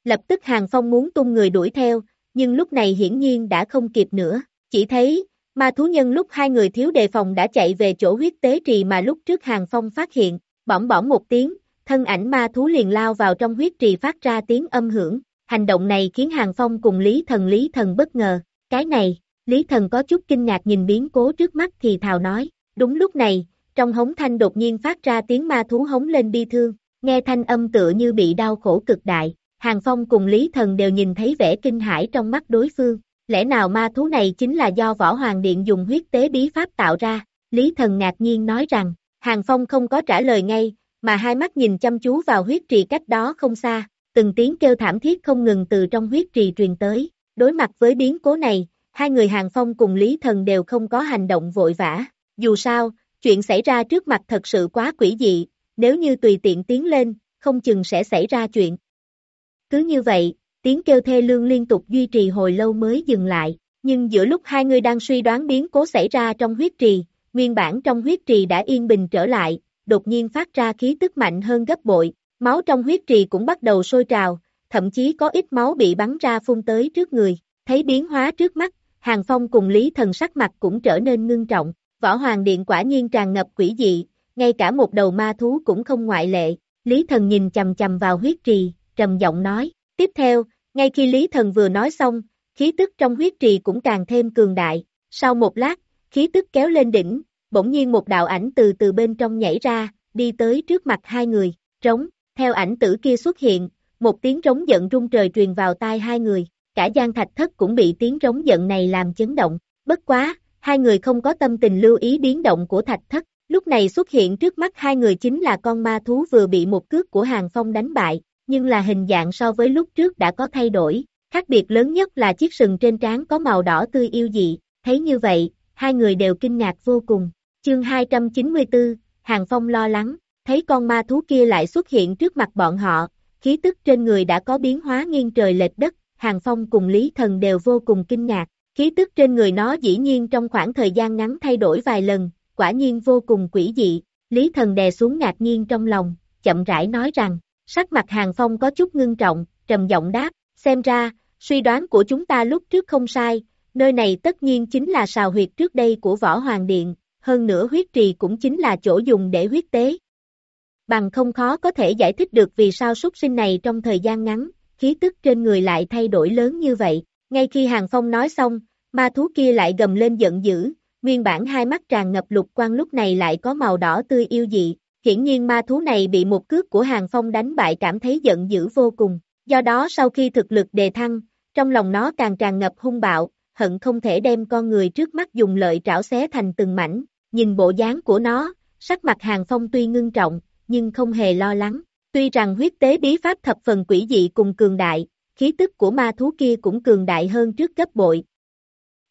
Lập tức Hàng Phong muốn tung người đuổi theo, nhưng lúc này hiển nhiên đã không kịp nữa, chỉ thấy, ma thú nhân lúc hai người thiếu đề phòng đã chạy về chỗ huyết tế trì mà lúc trước Hàng Phong phát hiện, bỏng bỏng một tiếng, thân ảnh ma thú liền lao vào trong huyết trì phát ra tiếng âm hưởng. Hành động này khiến Hàng Phong cùng Lý Thần Lý Thần bất ngờ. Cái này, Lý Thần có chút kinh ngạc nhìn biến cố trước mắt thì thào nói. Đúng lúc này, trong hống thanh đột nhiên phát ra tiếng ma thú hống lên bi thương, nghe thanh âm tựa như bị đau khổ cực đại. Hàng Phong cùng Lý Thần đều nhìn thấy vẻ kinh hãi trong mắt đối phương. Lẽ nào ma thú này chính là do Võ Hoàng Điện dùng huyết tế bí pháp tạo ra? Lý Thần ngạc nhiên nói rằng, Hàng Phong không có trả lời ngay, mà hai mắt nhìn chăm chú vào huyết trì cách đó không xa, từng tiếng kêu thảm thiết không ngừng từ trong huyết trì truyền tới. Đối mặt với biến cố này, hai người Hàng Phong cùng Lý Thần đều không có hành động vội vã. Dù sao, chuyện xảy ra trước mặt thật sự quá quỷ dị, nếu như tùy tiện tiến lên, không chừng sẽ xảy ra chuyện. Cứ như vậy, tiếng kêu thê lương liên tục duy trì hồi lâu mới dừng lại, nhưng giữa lúc hai người đang suy đoán biến cố xảy ra trong huyết trì, nguyên bản trong huyết trì đã yên bình trở lại, đột nhiên phát ra khí tức mạnh hơn gấp bội, máu trong huyết trì cũng bắt đầu sôi trào, thậm chí có ít máu bị bắn ra phun tới trước người, thấy biến hóa trước mắt, Hàng Phong cùng Lý Thần sắc mặt cũng trở nên ngưng trọng, võ hoàng điện quả nhiên tràn ngập quỷ dị, ngay cả một đầu ma thú cũng không ngoại lệ, Lý Thần nhìn chầm chầm vào huyết trì, trầm giọng nói, tiếp theo, ngay khi Lý Thần vừa nói xong, khí tức trong huyết trì cũng càng thêm cường đại, sau một lát, khí tức kéo lên đỉnh, bỗng nhiên một đạo ảnh từ từ bên trong nhảy ra, đi tới trước mặt hai người, trống, theo ảnh tử kia xuất hiện, một tiếng trống giận rung trời truyền vào tai hai người, cả gian thạch thất cũng bị tiếng trống giận này làm chấn động, bất quá, hai người không có tâm tình lưu ý biến động của thạch thất, lúc này xuất hiện trước mắt hai người chính là con ma thú vừa bị một cước của hàng phong đánh bại, nhưng là hình dạng so với lúc trước đã có thay đổi, khác biệt lớn nhất là chiếc sừng trên trán có màu đỏ tươi yêu dị, thấy như vậy, hai người đều kinh ngạc vô cùng, Chương 294, Hàng Phong lo lắng, thấy con ma thú kia lại xuất hiện trước mặt bọn họ, khí tức trên người đã có biến hóa nghiêng trời lệch đất, Hàng Phong cùng Lý Thần đều vô cùng kinh ngạc, khí tức trên người nó dĩ nhiên trong khoảng thời gian ngắn thay đổi vài lần, quả nhiên vô cùng quỷ dị, Lý Thần đè xuống ngạc nhiên trong lòng, chậm rãi nói rằng, sắc mặt Hàng Phong có chút ngưng trọng, trầm giọng đáp, xem ra, suy đoán của chúng ta lúc trước không sai, nơi này tất nhiên chính là sào huyệt trước đây của Võ Hoàng Điện, hơn nữa huyết trì cũng chính là chỗ dùng để huyết tế. bằng không khó có thể giải thích được vì sao súc sinh này trong thời gian ngắn, khí tức trên người lại thay đổi lớn như vậy. Ngay khi Hàng Phong nói xong, ma thú kia lại gầm lên giận dữ, nguyên bản hai mắt tràn ngập lục quang lúc này lại có màu đỏ tươi yêu dị. Hiển nhiên ma thú này bị một cước của Hàng Phong đánh bại cảm thấy giận dữ vô cùng. Do đó sau khi thực lực đề thăng, trong lòng nó càng tràn ngập hung bạo, hận không thể đem con người trước mắt dùng lợi trảo xé thành từng mảnh, nhìn bộ dáng của nó, sắc mặt Hàng Phong tuy ngưng trọng, nhưng không hề lo lắng. Tuy rằng huyết tế bí pháp thập phần quỷ dị cùng cường đại, khí tức của ma thú kia cũng cường đại hơn trước gấp bội.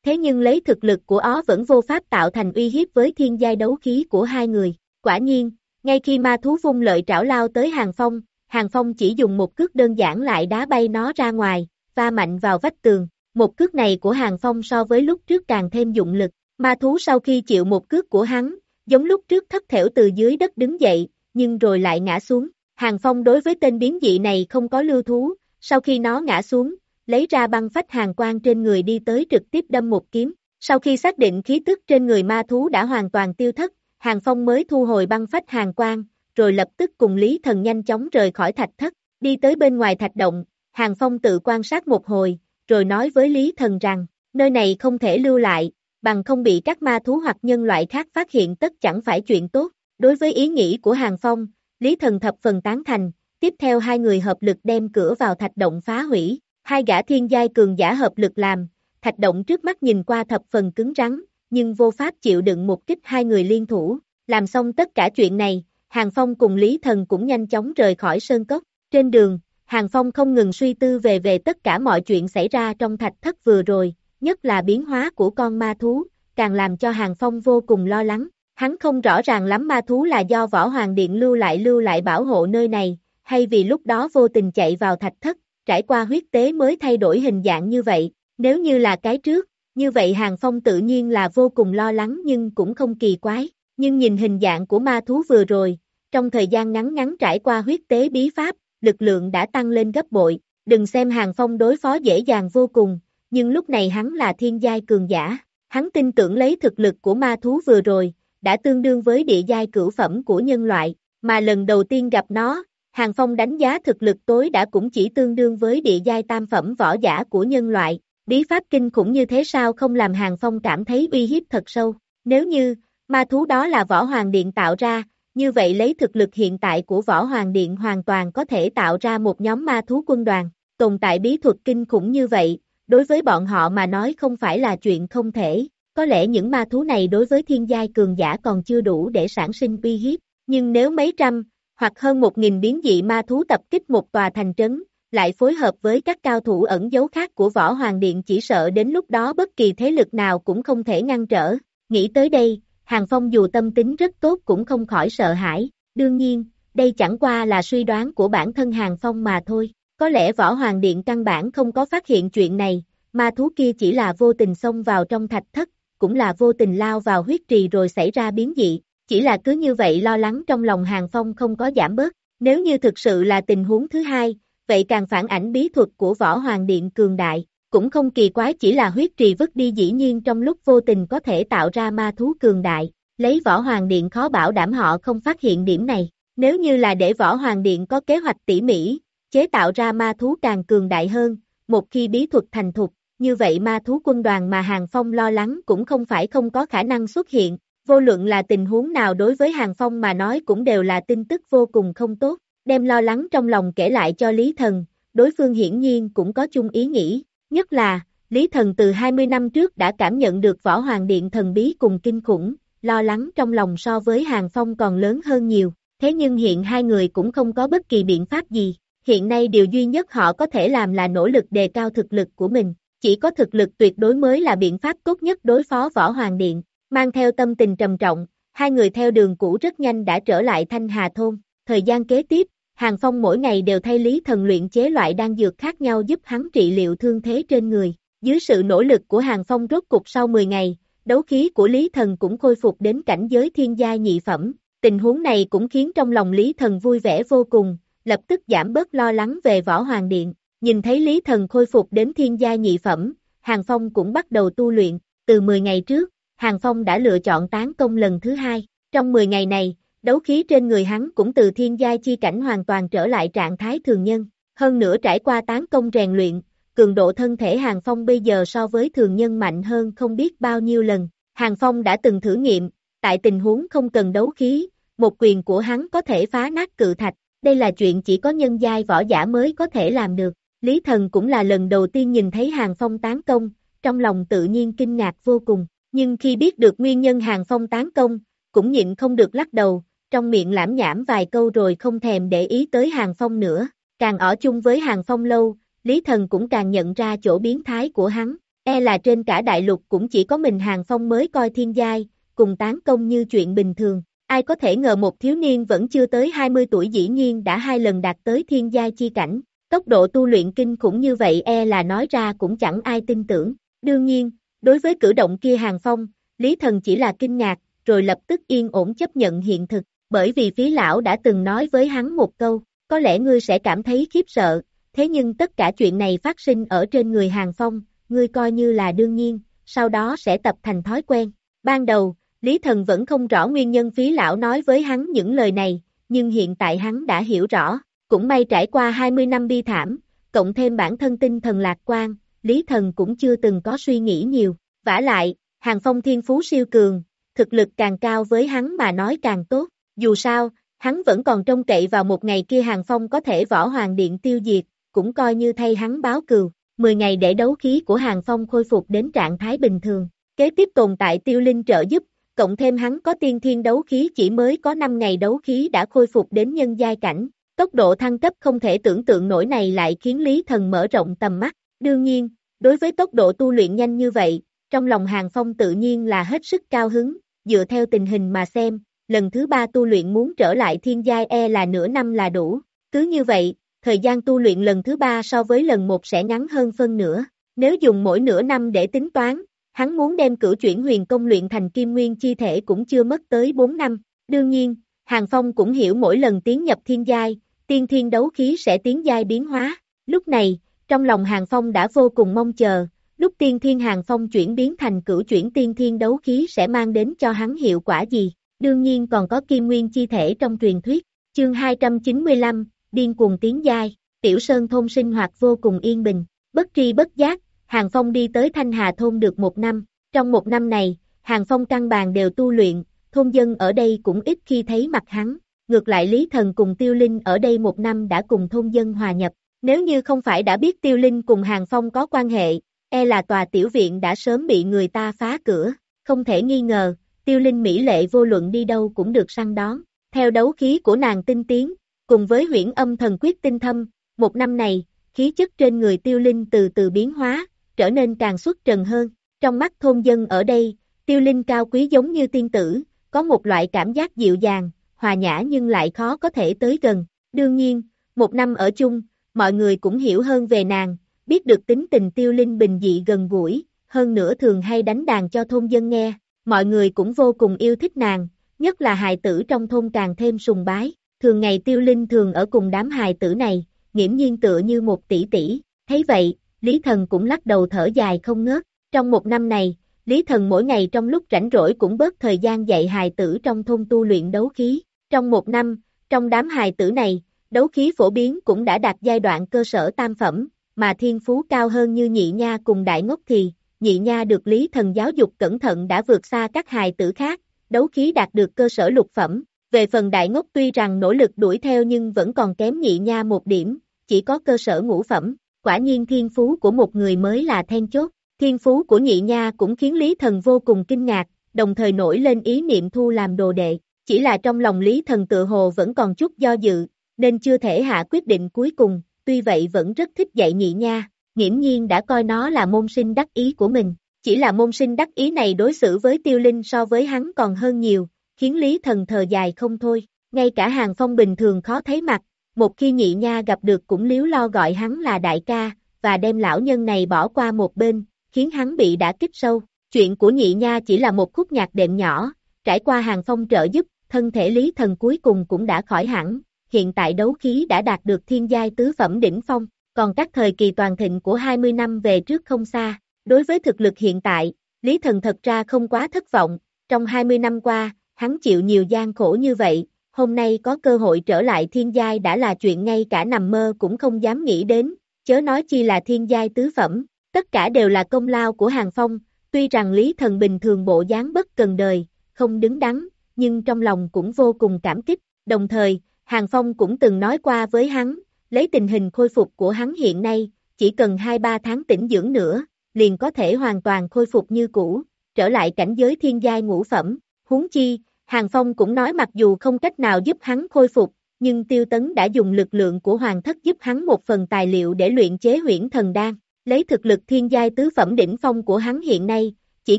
Thế nhưng lấy thực lực của ó vẫn vô pháp tạo thành uy hiếp với thiên giai đấu khí của hai người. Quả nhiên, ngay khi ma thú vung lợi trảo lao tới Hàng Phong, Hàng Phong chỉ dùng một cước đơn giản lại đá bay nó ra ngoài, va mạnh vào vách tường. Một cước này của Hàng Phong so với lúc trước càng thêm dụng lực. Ma thú sau khi chịu một cước của hắn, giống lúc trước thất thểu từ dưới đất đứng dậy, nhưng rồi lại ngã xuống. Hàng Phong đối với tên biến dị này không có lưu thú, sau khi nó ngã xuống, lấy ra băng phách hàng quang trên người đi tới trực tiếp đâm một kiếm. Sau khi xác định khí tức trên người ma thú đã hoàn toàn tiêu thất, Hàng Phong mới thu hồi băng phách hàng quang, rồi lập tức cùng Lý Thần nhanh chóng rời khỏi thạch thất, đi tới bên ngoài thạch động, Hàng Phong tự quan sát một hồi, rồi nói với Lý Thần rằng, nơi này không thể lưu lại, bằng không bị các ma thú hoặc nhân loại khác phát hiện tất chẳng phải chuyện tốt. Đối với ý nghĩ của Hàng Phong, Lý Thần thập phần tán thành, tiếp theo hai người hợp lực đem cửa vào thạch động phá hủy, hai gã thiên giai cường giả hợp lực làm, thạch động trước mắt nhìn qua thập phần cứng rắn, nhưng vô pháp chịu đựng một kích hai người liên thủ, làm xong tất cả chuyện này, Hàng Phong cùng Lý Thần cũng nhanh chóng rời khỏi sơn cốc, trên đường, Hàng Phong không ngừng suy tư về về tất cả mọi chuyện xảy ra trong thạch thất vừa rồi, nhất là biến hóa của con ma thú, càng làm cho Hàng Phong vô cùng lo lắng. Hắn không rõ ràng lắm ma thú là do Võ Hoàng Điện lưu lại lưu lại bảo hộ nơi này, hay vì lúc đó vô tình chạy vào thạch thất, trải qua huyết tế mới thay đổi hình dạng như vậy. Nếu như là cái trước, như vậy Hàng Phong tự nhiên là vô cùng lo lắng nhưng cũng không kỳ quái. Nhưng nhìn hình dạng của ma thú vừa rồi, trong thời gian ngắn ngắn trải qua huyết tế bí pháp, lực lượng đã tăng lên gấp bội. Đừng xem Hàng Phong đối phó dễ dàng vô cùng, nhưng lúc này hắn là thiên giai cường giả. Hắn tin tưởng lấy thực lực của ma thú vừa rồi, đã tương đương với địa giai cửu phẩm của nhân loại, mà lần đầu tiên gặp nó, Hàng Phong đánh giá thực lực tối đã cũng chỉ tương đương với địa giai tam phẩm võ giả của nhân loại, bí pháp kinh khủng như thế sao không làm Hàng Phong cảm thấy uy hiếp thật sâu, nếu như, ma thú đó là võ hoàng điện tạo ra, như vậy lấy thực lực hiện tại của võ hoàng điện hoàn toàn có thể tạo ra một nhóm ma thú quân đoàn, tồn tại bí thuật kinh khủng như vậy, đối với bọn họ mà nói không phải là chuyện không thể, có lẽ những ma thú này đối với thiên giai cường giả còn chưa đủ để sản sinh uy hiếp, nhưng nếu mấy trăm, hoặc hơn một nghìn biến dị ma thú tập kích một tòa thành trấn, lại phối hợp với các cao thủ ẩn dấu khác của Võ Hoàng Điện chỉ sợ đến lúc đó bất kỳ thế lực nào cũng không thể ngăn trở. Nghĩ tới đây, Hàng Phong dù tâm tính rất tốt cũng không khỏi sợ hãi, đương nhiên, đây chẳng qua là suy đoán của bản thân Hàng Phong mà thôi. Có lẽ Võ Hoàng Điện căn bản không có phát hiện chuyện này, ma thú kia chỉ là vô tình xông vào trong thạch thất, cũng là vô tình lao vào huyết trì rồi xảy ra biến dị, chỉ là cứ như vậy lo lắng trong lòng Hàng Phong không có giảm bớt, nếu như thực sự là tình huống thứ hai, vậy càng phản ảnh bí thuật của Võ Hoàng Điện cường đại, cũng không kỳ quái chỉ là huyết trì vứt đi dĩ nhiên trong lúc vô tình có thể tạo ra ma thú cường đại, lấy Võ Hoàng Điện khó bảo đảm họ không phát hiện điểm này, nếu như là để Võ Hoàng Điện có kế hoạch tỉ mỉ, chế tạo ra ma thú càng cường đại hơn, một khi bí thuật thành thục, như vậy ma thú quân đoàn mà Hàng Phong lo lắng cũng không phải không có khả năng xuất hiện, vô luận là tình huống nào đối với Hàng Phong mà nói cũng đều là tin tức vô cùng không tốt, đem lo lắng trong lòng kể lại cho Lý Thần, đối phương hiển nhiên cũng có chung ý nghĩ, nhất là, Lý Thần từ 20 năm trước đã cảm nhận được Võ Hoàng Điện thần bí cùng kinh khủng, lo lắng trong lòng so với Hàng Phong còn lớn hơn nhiều, thế nhưng hiện hai người cũng không có bất kỳ biện pháp gì, hiện nay điều duy nhất họ có thể làm là nỗ lực đề cao thực lực của mình, chỉ có thực lực tuyệt đối mới là biện pháp tốt nhất đối phó Võ Hoàng Điện. Mang theo tâm tình trầm trọng, hai người theo đường cũ rất nhanh đã trở lại Thanh Hà Thôn. Thời gian kế tiếp, Hàng Phong mỗi ngày đều thay Lý Thần luyện chế loại đan dược khác nhau giúp hắn trị liệu thương thế trên người. Dưới sự nỗ lực của Hàng Phong rốt cục sau 10 ngày, đấu khí của Lý Thần cũng khôi phục đến cảnh giới thiên gia nhị phẩm. Tình huống này cũng khiến trong lòng Lý Thần vui vẻ vô cùng, lập tức giảm bớt lo lắng về Võ Hoàng Điện. Nhìn thấy Lý Thần khôi phục đến thiên gia nhị phẩm, Hàng Phong cũng bắt đầu tu luyện, từ 10 ngày trước, Hàng Phong đã lựa chọn tán công lần thứ hai. Trong 10 ngày này, đấu khí trên người hắn cũng từ thiên giai chi cảnh hoàn toàn trở lại trạng thái thường nhân. Hơn nữa trải qua tán công rèn luyện, cường độ thân thể Hàng Phong bây giờ so với thường nhân mạnh hơn không biết bao nhiêu lần. Hàng Phong đã từng thử nghiệm, tại tình huống không cần đấu khí, một quyền của hắn có thể phá nát cự thạch, đây là chuyện chỉ có nhân giai võ giả mới có thể làm được. Lý Thần cũng là lần đầu tiên nhìn thấy Hàng Phong tán công, trong lòng tự nhiên kinh ngạc vô cùng, nhưng khi biết được nguyên nhân Hàng Phong tán công, cũng nhịn không được lắc đầu, trong miệng lãm nhảm vài câu rồi không thèm để ý tới Hàng Phong nữa, càng ở chung với Hàng Phong lâu, Lý Thần cũng càng nhận ra chỗ biến thái của hắn, e là trên cả đại lục cũng chỉ có mình Hàng Phong mới coi thiên giai, cùng tán công như chuyện bình thường, ai có thể ngờ một thiếu niên vẫn chưa tới 20 tuổi dĩ nhiên đã hai lần đạt tới thiên giai chi cảnh, tốc độ tu luyện kinh khủng như vậy e là nói ra cũng chẳng ai tin tưởng, đương nhiên, đối với cử động kia Hàng Phong, Lý Thần chỉ là kinh ngạc, rồi lập tức yên ổn chấp nhận hiện thực, bởi vì phí lão đã từng nói với hắn một câu, có lẽ ngươi sẽ cảm thấy khiếp sợ, thế nhưng tất cả chuyện này phát sinh ở trên người Hàng Phong, ngươi coi như là đương nhiên, sau đó sẽ tập thành thói quen. Ban đầu, Lý Thần vẫn không rõ nguyên nhân phí lão nói với hắn những lời này, nhưng hiện tại hắn đã hiểu rõ, cũng may trải qua 20 năm bi thảm, cộng thêm bản thân tinh thần lạc quan, Lý Thần cũng chưa từng có suy nghĩ nhiều, vả lại, Hàng Phong thiên phú siêu cường, thực lực càng cao với hắn mà nói càng tốt, dù sao, hắn vẫn còn trông cậy vào một ngày kia Hàng Phong có thể võ hoàng điện tiêu diệt, cũng coi như thay hắn báo cừu, 10 ngày để đấu khí của Hàng Phong khôi phục đến trạng thái bình thường, kế tiếp tồn tại tiêu linh trợ giúp, cộng thêm hắn có tiên thiên đấu khí chỉ mới có 5 ngày đấu khí đã khôi phục đến nhân giai cảnh, tốc độ thăng cấp không thể tưởng tượng nổi này lại khiến Lý Thần mở rộng tầm mắt, đương nhiên, đối với tốc độ tu luyện nhanh như vậy, trong lòng Hàng Phong tự nhiên là hết sức cao hứng, dựa theo tình hình mà xem, lần thứ ba tu luyện muốn trở lại thiên giai e là nửa năm là đủ, cứ như vậy, thời gian tu luyện lần thứ ba so với lần một sẽ ngắn hơn phân nửa, nếu dùng mỗi nửa năm để tính toán, hắn muốn đem cửu chuyển huyền công luyện thành kim nguyên chi thể cũng chưa mất tới 4 năm, đương nhiên, Hàng Phong cũng hiểu mỗi lần tiến nhập thiên giai, tiên thiên đấu khí sẽ tiến giai biến hóa, lúc này, trong lòng Hàng Phong đã vô cùng mong chờ, lúc tiên thiên Hàng Phong chuyển biến thành cửu chuyển tiên thiên đấu khí sẽ mang đến cho hắn hiệu quả gì, đương nhiên còn có kim nguyên chi thể trong truyền thuyết, chương 295, điên cuồng tiến giai, tiểu sơn thôn sinh hoạt vô cùng yên bình, bất tri bất giác, Hàng Phong đi tới Thanh Hà thôn được một năm, trong một năm này, Hàng Phong căn bàn đều tu luyện, thôn dân ở đây cũng ít khi thấy mặt hắn, ngược lại Lý Thần cùng Tiêu Linh ở đây một năm đã cùng thôn dân hòa nhập, nếu như không phải đã biết Tiêu Linh cùng Hàng Phong có quan hệ, e là tòa tiểu viện đã sớm bị người ta phá cửa, không thể nghi ngờ, Tiêu Linh Mỹ lệ vô luận đi đâu cũng được săn đón, theo đấu khí của nàng tinh tiến, cùng với huyễn âm thần quyết tinh thâm, một năm này, khí chất trên người Tiêu Linh từ từ biến hóa, trở nên càng xuất trần hơn, trong mắt thôn dân ở đây, Tiêu Linh cao quý giống như tiên tử, có một loại cảm giác dịu dàng, hòa nhã nhưng lại khó có thể tới gần, đương nhiên, một năm ở chung, mọi người cũng hiểu hơn về nàng, biết được tính tình tiêu linh bình dị gần gũi, hơn nữa thường hay đánh đàn cho thôn dân nghe, mọi người cũng vô cùng yêu thích nàng, nhất là hài tử trong thôn càng thêm sùng bái, thường ngày tiêu linh thường ở cùng đám hài tử này, nghiễm nhiên tựa như một tỷ tỷ, thấy vậy, Lý Thần cũng lắc đầu thở dài không ngớt, trong một năm này, Lý Thần mỗi ngày trong lúc rảnh rỗi cũng bớt thời gian dạy hài tử trong thôn tu luyện đấu khí, trong một năm, trong đám hài tử này, đấu khí phổ biến cũng đã đạt giai đoạn cơ sở tam phẩm, mà thiên phú cao hơn như nhị nha cùng đại ngốc thì, nhị nha được lý thần giáo dục cẩn thận đã vượt xa các hài tử khác, đấu khí đạt được cơ sở lục phẩm. Về phần đại ngốc tuy rằng nỗ lực đuổi theo nhưng vẫn còn kém nhị nha một điểm, chỉ có cơ sở ngũ phẩm, quả nhiên thiên phú của một người mới là then chốt. Thiên phú của nhị nha cũng khiến Lý Thần vô cùng kinh ngạc, đồng thời nổi lên ý niệm thu làm đồ đệ, chỉ là trong lòng Lý Thần tự hồ vẫn còn chút do dự, nên chưa thể hạ quyết định cuối cùng, tuy vậy vẫn rất thích dạy nhị nha, nghiễm nhiên đã coi nó là môn sinh đắc ý của mình, chỉ là môn sinh đắc ý này đối xử với tiêu linh so với hắn còn hơn nhiều, khiến Lý Thần thờ dài không thôi, ngay cả hàng phong bình thường khó thấy mặt, một khi nhị nha gặp được cũng liếu lo gọi hắn là đại ca, và đem lão nhân này bỏ qua một bên, khiến hắn bị đã kích sâu. Chuyện của nhị nha chỉ là một khúc nhạc đệm nhỏ, trải qua hàng phong trợ giúp, thân thể lý thần cuối cùng cũng đã khỏi hẳn, hiện tại đấu khí đã đạt được thiên giai tứ phẩm đỉnh phong, còn các thời kỳ toàn thịnh của 20 năm về trước không xa. Đối với thực lực hiện tại, Lý Thần thật ra không quá thất vọng, trong 20 năm qua, hắn chịu nhiều gian khổ như vậy, hôm nay có cơ hội trở lại thiên giai đã là chuyện ngay cả nằm mơ cũng không dám nghĩ đến, chớ nói chi là thiên giai tứ phẩm, tất cả đều là công lao của Hàng Phong, tuy rằng Lý Thần bình thường bộ dáng bất cần đời, không đứng đắn, nhưng trong lòng cũng vô cùng cảm kích, đồng thời, Hàng Phong cũng từng nói qua với hắn, lấy tình hình khôi phục của hắn hiện nay, chỉ cần 2-3 tháng tĩnh dưỡng nữa, liền có thể hoàn toàn khôi phục như cũ, trở lại cảnh giới thiên giai ngũ phẩm, huống chi, Hàng Phong cũng nói mặc dù không cách nào giúp hắn khôi phục, nhưng Tiêu Tấn đã dùng lực lượng của Hoàng thất giúp hắn một phần tài liệu để luyện chế huyễn thần đan, lấy thực lực thiên giai tứ phẩm đỉnh phong của hắn hiện nay, chỉ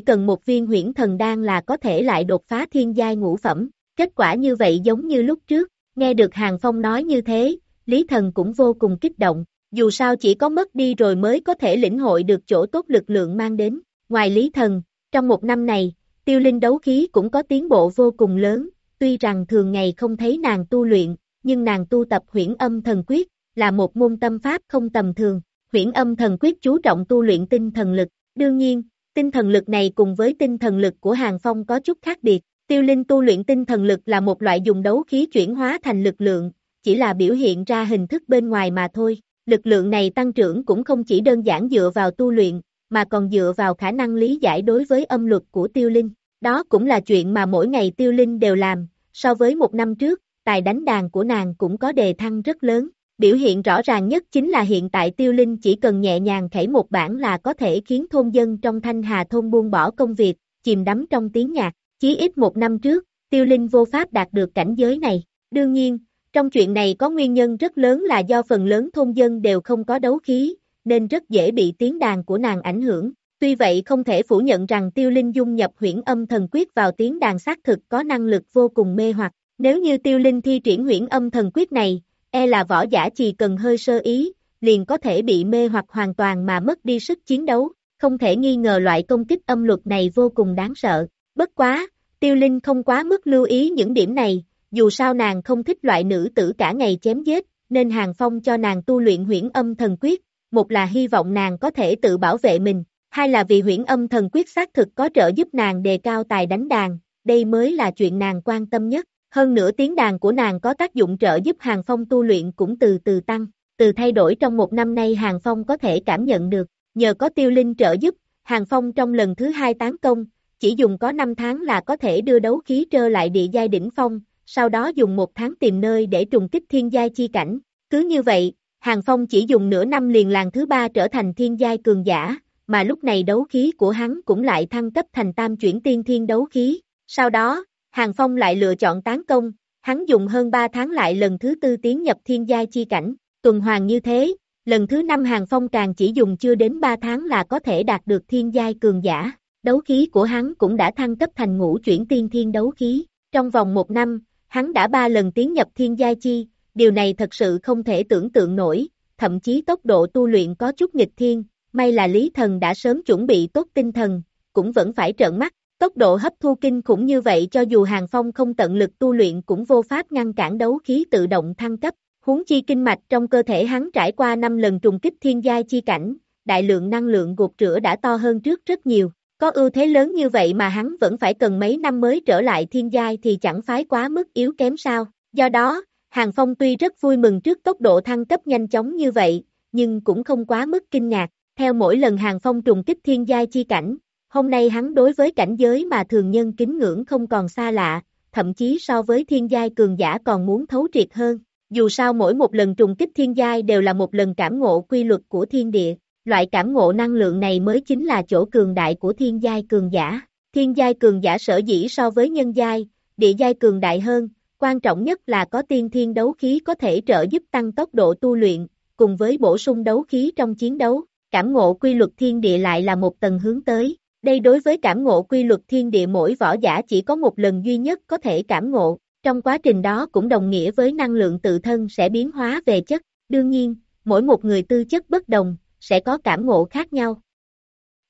cần một viên huyễn thần đan là có thể lại đột phá thiên giai ngũ phẩm, kết quả như vậy giống như lúc trước, nghe được Hàng Phong nói như thế, Lý Thần cũng vô cùng kích động, dù sao chỉ có mất đi rồi mới có thể lĩnh hội được chỗ tốt lực lượng mang đến, ngoài Lý Thần, trong một năm này, tiêu linh đấu khí cũng có tiến bộ vô cùng lớn, tuy rằng thường ngày không thấy nàng tu luyện, nhưng nàng tu tập huyễn âm thần quyết, là một môn tâm pháp không tầm thường, huyễn âm thần quyết chú trọng tu luyện tinh thần lực, đương nhiên, tinh thần lực này cùng với tinh thần lực của Hàng Phong có chút khác biệt, tiêu linh tu luyện tinh thần lực là một loại dùng đấu khí chuyển hóa thành lực lượng, chỉ là biểu hiện ra hình thức bên ngoài mà thôi, lực lượng này tăng trưởng cũng không chỉ đơn giản dựa vào tu luyện, mà còn dựa vào khả năng lý giải đối với âm luật của tiêu linh. Đó cũng là chuyện mà mỗi ngày tiêu linh đều làm, so với một năm trước, tài đánh đàn của nàng cũng có đề thăng rất lớn. Biểu hiện rõ ràng nhất chính là hiện tại tiêu linh chỉ cần nhẹ nhàng khẩy một bản là có thể khiến thôn dân trong thanh hà thôn buông bỏ công việc, chìm đắm trong tiếng nhạc. Chí ít một năm trước, tiêu linh vô pháp đạt được cảnh giới này. Đương nhiên, trong chuyện này có nguyên nhân rất lớn là do phần lớn thôn dân đều không có đấu khí, nên rất dễ bị tiếng đàn của nàng ảnh hưởng. Tuy vậy không thể phủ nhận rằng tiêu linh dung nhập huyễn âm thần quyết vào tiếng đàn xác thực có năng lực vô cùng mê hoặc. Nếu như tiêu linh thi triển huyễn âm thần quyết này, e là võ giả chỉ cần hơi sơ ý, liền có thể bị mê hoặc hoàn toàn mà mất đi sức chiến đấu. Không thể nghi ngờ loại công kích âm luật này vô cùng đáng sợ. Bất quá, tiêu linh không quá mức lưu ý những điểm này, dù sao nàng không thích loại nữ tử cả ngày chém giết, nên Hàng Phong cho nàng tu luyện huyễn âm thần quyết, một là hy vọng nàng có thể tự bảo vệ mình, hai là vì huyễn âm thần quyết xác thực có trợ giúp nàng đề cao tài đánh đàn, đây mới là chuyện nàng quan tâm nhất. Hơn nữa tiếng đàn của nàng có tác dụng trợ giúp Hàng Phong tu luyện cũng từ từ tăng, từ thay đổi trong một năm nay Hàng Phong có thể cảm nhận được, nhờ có tiêu linh trợ giúp, Hàng Phong trong lần thứ hai tán công, chỉ dùng có 5 tháng là có thể đưa đấu khí trơ lại địa giai đỉnh phong, sau đó dùng một tháng tìm nơi để trùng kích thiên giai chi cảnh. Cứ như vậy, Hàng Phong chỉ dùng nửa năm liền làng thứ ba trở thành thiên giai cường giả, mà lúc này đấu khí của hắn cũng lại thăng cấp thành tam chuyển tiên thiên đấu khí. Sau đó, Hàng Phong lại lựa chọn tán công, hắn dùng hơn 3 tháng lại lần thứ tư tiến nhập thiên giai chi cảnh, tuần hoàn như thế, lần thứ năm Hàng Phong càng chỉ dùng chưa đến 3 tháng là có thể đạt được thiên giai cường giả, đấu khí của hắn cũng đã thăng cấp thành ngũ chuyển tiên thiên đấu khí, trong vòng một năm, hắn đã ba lần tiến nhập thiên giai chi, điều này thật sự không thể tưởng tượng nổi, thậm chí tốc độ tu luyện có chút nghịch thiên, may là Lý Thần đã sớm chuẩn bị tốt tinh thần, cũng vẫn phải trợn mắt, tốc độ hấp thu kinh khủng như vậy cho dù Hàng Phong không tận lực tu luyện cũng vô pháp ngăn cản đấu khí tự động thăng cấp, huống chi kinh mạch trong cơ thể hắn trải qua 5 lần trùng kích thiên giai chi cảnh, đại lượng năng lượng gột rửa đã to hơn trước rất nhiều. Có ưu thế lớn như vậy mà hắn vẫn phải cần mấy năm mới trở lại thiên giai thì chẳng phái quá mức yếu kém sao. Do đó, Hàng Phong tuy rất vui mừng trước tốc độ thăng cấp nhanh chóng như vậy, nhưng cũng không quá mức kinh ngạc. Theo mỗi lần Hàng Phong trùng kích thiên giai chi cảnh, hôm nay hắn đối với cảnh giới mà thường nhân kính ngưỡng không còn xa lạ, thậm chí so với thiên giai cường giả còn muốn thấu triệt hơn. Dù sao mỗi một lần trùng kích thiên giai đều là một lần cảm ngộ quy luật của thiên địa, loại cảm ngộ năng lượng này mới chính là chỗ cường đại của thiên giai cường giả. Thiên giai cường giả sở dĩ so với nhân giai, địa giai cường đại hơn, quan trọng nhất là có tiên thiên đấu khí có thể trợ giúp tăng tốc độ tu luyện, cùng với bổ sung đấu khí trong chiến đấu. Cảm ngộ quy luật thiên địa lại là một tầng hướng tới. Đây đối với cảm ngộ quy luật thiên địa mỗi võ giả chỉ có một lần duy nhất có thể cảm ngộ. Trong quá trình đó cũng đồng nghĩa với năng lượng tự thân sẽ biến hóa về chất. Đương nhiên, mỗi một người tư chất bất đồng, sẽ có cảm ngộ khác nhau.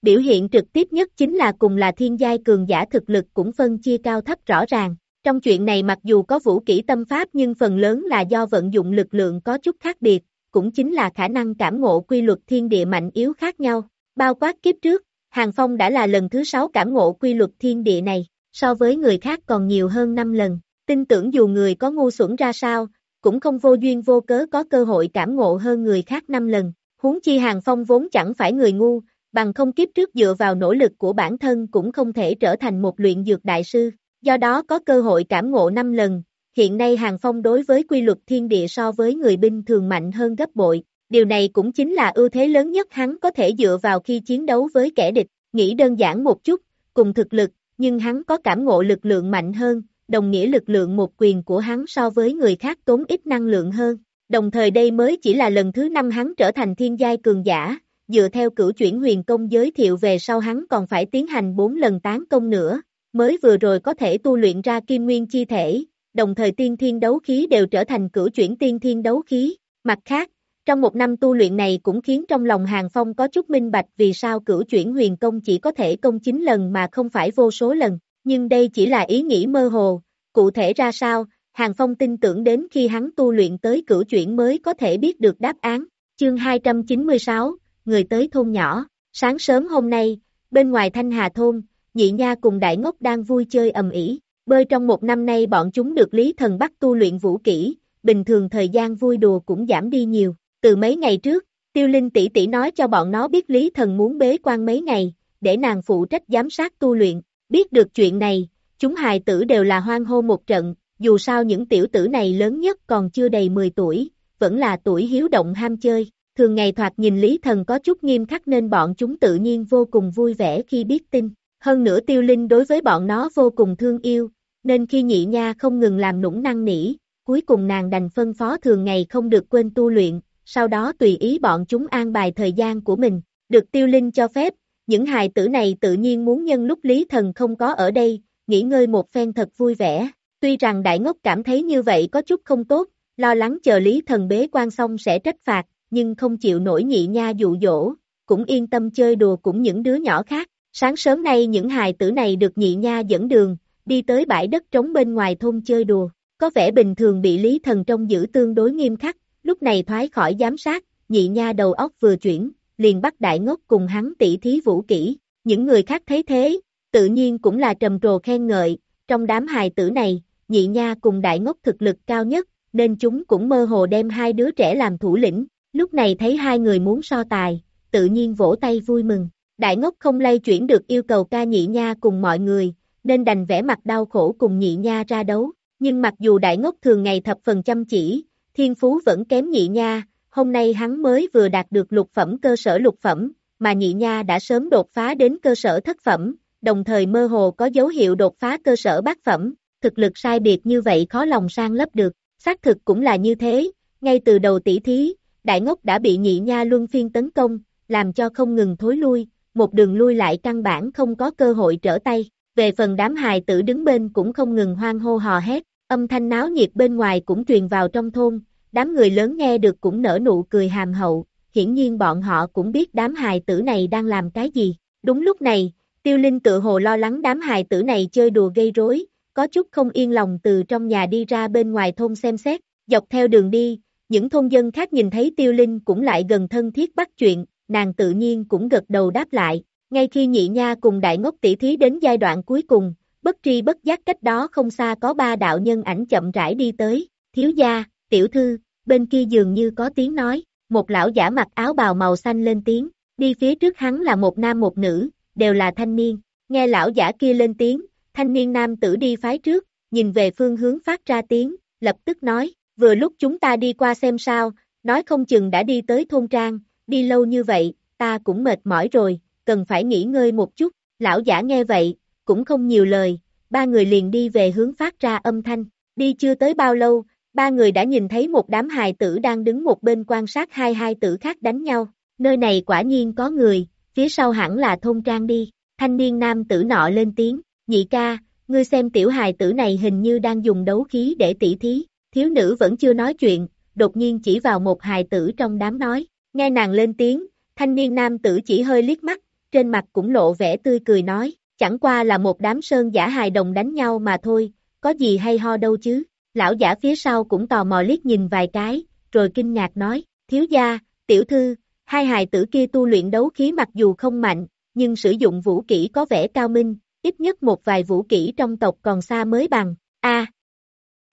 Biểu hiện trực tiếp nhất chính là cùng là thiên giai cường giả thực lực cũng phân chia cao thấp rõ ràng. Trong chuyện này mặc dù có vũ kỹ tâm pháp nhưng phần lớn là do vận dụng lực lượng có chút khác biệt, cũng chính là khả năng cảm ngộ quy luật thiên địa mạnh yếu khác nhau. Bao quát kiếp trước, Hàng Phong đã là lần thứ sáu cảm ngộ quy luật thiên địa này, so với người khác còn nhiều hơn 5 lần. tin tưởng dù người có ngu xuẩn ra sao, cũng không vô duyên vô cớ có cơ hội cảm ngộ hơn người khác năm lần, huống chi Hàng Phong vốn chẳng phải người ngu, bằng không kiếp trước dựa vào nỗ lực của bản thân cũng không thể trở thành một luyện dược đại sư, do đó có cơ hội cảm ngộ năm lần, hiện nay Hàng Phong đối với quy luật thiên địa so với người binh thường mạnh hơn gấp bội, điều này cũng chính là ưu thế lớn nhất hắn có thể dựa vào khi chiến đấu với kẻ địch, nghĩ đơn giản một chút, cùng thực lực, nhưng hắn có cảm ngộ lực lượng mạnh hơn, đồng nghĩa lực lượng một quyền của hắn so với người khác tốn ít năng lượng hơn. Đồng thời đây mới chỉ là lần thứ năm hắn trở thành thiên giai cường giả, dựa theo cửu chuyển huyền công giới thiệu về sau hắn còn phải tiến hành 4 lần tán công nữa, mới vừa rồi có thể tu luyện ra kim nguyên chi thể, đồng thời tiên thiên đấu khí đều trở thành cửu chuyển tiên thiên đấu khí. Mặt khác, trong một năm tu luyện này cũng khiến trong lòng Hàng Phong có chút minh bạch vì sao cửu chuyển huyền công chỉ có thể công 9 lần mà không phải vô số lần, nhưng đây chỉ là ý nghĩ mơ hồ, cụ thể ra sao, Hàng Phong tin tưởng đến khi hắn tu luyện tới cửu chuyển mới có thể biết được đáp án. Chương 296, người tới thôn nhỏ, sáng sớm hôm nay, bên ngoài Thanh Hà thôn, nhị nha cùng đại ngốc đang vui chơi ầm ĩ. Bơi trong một năm nay bọn chúng được Lý Thần bắt tu luyện vũ kỹ, bình thường thời gian vui đùa cũng giảm đi nhiều. Từ mấy ngày trước, Tiêu Linh tỷ tỷ nói cho bọn nó biết Lý Thần muốn bế quan mấy ngày, để nàng phụ trách giám sát tu luyện. Biết được chuyện này, chúng hài tử đều là hoang hô một trận, dù sao những tiểu tử này lớn nhất còn chưa đầy 10 tuổi, vẫn là tuổi hiếu động ham chơi. Thường ngày thoạt nhìn Lý Thần có chút nghiêm khắc nên bọn chúng tự nhiên vô cùng vui vẻ khi biết tin. Hơn nữa tiêu linh đối với bọn nó vô cùng thương yêu, nên khi nhị nha không ngừng làm nũng năng nỉ, cuối cùng nàng đành phân phó thường ngày không được quên tu luyện, sau đó tùy ý bọn chúng an bài thời gian của mình, được tiêu linh cho phép, những hài tử này tự nhiên muốn nhân lúc Lý Thần không có ở đây, nghỉ ngơi một phen thật vui vẻ, tuy rằng đại ngốc cảm thấy như vậy có chút không tốt, lo lắng chờ Lý Thần bế quan xong sẽ trách phạt, nhưng không chịu nổi nhị nha dụ dỗ, cũng yên tâm chơi đùa cũng những đứa nhỏ khác, Sáng sớm nay những hài tử này được nhị nha dẫn đường, đi tới bãi đất trống bên ngoài thôn chơi đùa, có vẻ bình thường bị Lý Thần trong giữ tương đối nghiêm khắc, lúc này thoái khỏi giám sát, nhị nha đầu óc vừa chuyển, liền bắt đại ngốc cùng hắn tỷ thí vũ kỹ, những người khác thấy thế, tự nhiên cũng là trầm trồ khen ngợi, trong đám hài tử này, nhị nha cùng đại ngốc thực lực cao nhất, nên chúng cũng mơ hồ đem hai đứa trẻ làm thủ lĩnh, lúc này thấy hai người muốn so tài, tự nhiên vỗ tay vui mừng, Đại ngốc không lay chuyển được yêu cầu ca nhị nha cùng mọi người, nên đành vẽ mặt đau khổ cùng nhị nha ra đấu. Nhưng mặc dù đại ngốc thường ngày thập phần chăm chỉ, thiên phú vẫn kém nhị nha, hôm nay hắn mới vừa đạt được lục phẩm cơ sở lục phẩm, mà nhị nha đã sớm đột phá đến cơ sở thất phẩm, đồng thời mơ hồ có dấu hiệu đột phá cơ sở bát phẩm, thực lực sai biệt như vậy khó lòng sang lấp được, xác thực cũng là như thế, ngay từ đầu tỷ thí, đại ngốc đã bị nhị nha luân phiên tấn công, làm cho không ngừng thối lui, một đường lui lại căn bản không có cơ hội trở tay, về phần đám hài tử đứng bên cũng không ngừng hoang hô hò hét, âm thanh náo nhiệt bên ngoài cũng truyền vào trong thôn, đám người lớn nghe được cũng nở nụ cười hàm hậu, hiển nhiên bọn họ cũng biết đám hài tử này đang làm cái gì. Đúng lúc này, tiêu linh tự hồ lo lắng đám hài tử này chơi đùa gây rối, có chút không yên lòng từ trong nhà đi ra bên ngoài thôn xem xét, dọc theo đường đi, những thôn dân khác nhìn thấy tiêu linh cũng lại gần thân thiết bắt chuyện, nàng tự nhiên cũng gật đầu đáp lại, ngay khi nhị nha cùng đại ngốc tỷ thí đến giai đoạn cuối cùng, bất tri bất giác cách đó không xa có ba đạo nhân ảnh chậm rãi đi tới, thiếu gia, tiểu thư, bên kia dường như có tiếng nói, một lão giả mặc áo bào màu xanh lên tiếng, đi phía trước hắn là một nam một nữ, đều là thanh niên, nghe lão giả kia lên tiếng, thanh niên nam tử đi phái trước, nhìn về phương hướng phát ra tiếng, lập tức nói, vừa lúc chúng ta đi qua xem sao, nói không chừng đã đi tới thôn trang, đi lâu như vậy, ta cũng mệt mỏi rồi, cần phải nghỉ ngơi một chút, lão giả nghe vậy, cũng không nhiều lời, ba người liền đi về hướng phát ra âm thanh, đi chưa tới bao lâu, ba người đã nhìn thấy một đám hài tử đang đứng một bên quan sát hai hai tử khác đánh nhau, nơi này quả nhiên có người, phía sau hẳn là thôn trang đi, thanh niên nam tử nọ lên tiếng, nhị ca, ngươi xem tiểu hài tử này hình như đang dùng đấu khí để tỉ thí, thiếu nữ vẫn chưa nói chuyện, đột nhiên chỉ vào một hài tử trong đám nói, Nghe nàng lên tiếng, thanh niên nam tử chỉ hơi liếc mắt, trên mặt cũng lộ vẻ tươi cười nói, chẳng qua là một đám sơn giả hài đồng đánh nhau mà thôi, có gì hay ho đâu chứ. Lão giả phía sau cũng tò mò liếc nhìn vài cái, rồi kinh ngạc nói, thiếu gia, tiểu thư, hai hài tử kia tu luyện đấu khí mặc dù không mạnh, nhưng sử dụng vũ kỹ có vẻ cao minh, ít nhất một vài vũ kỹ trong tộc còn xa mới bằng. A,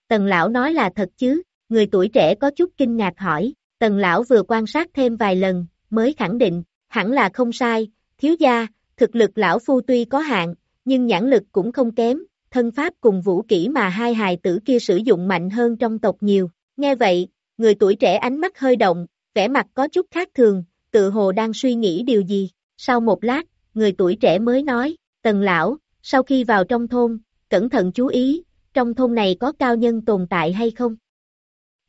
tần lão nói là thật chứ, người tuổi trẻ có chút kinh ngạc hỏi, tần lão vừa quan sát thêm vài lần, mới khẳng định, hẳn là không sai, thiếu gia, thực lực lão phu tuy có hạn, nhưng nhãn lực cũng không kém, thân pháp cùng vũ kỹ mà hai hài tử kia sử dụng mạnh hơn trong tộc nhiều. Nghe vậy, người tuổi trẻ ánh mắt hơi động, vẻ mặt có chút khác thường, tự hồ đang suy nghĩ điều gì. Sau một lát, người tuổi trẻ mới nói, tần lão, sau khi vào trong thôn, cẩn thận chú ý, trong thôn này có cao nhân tồn tại hay không?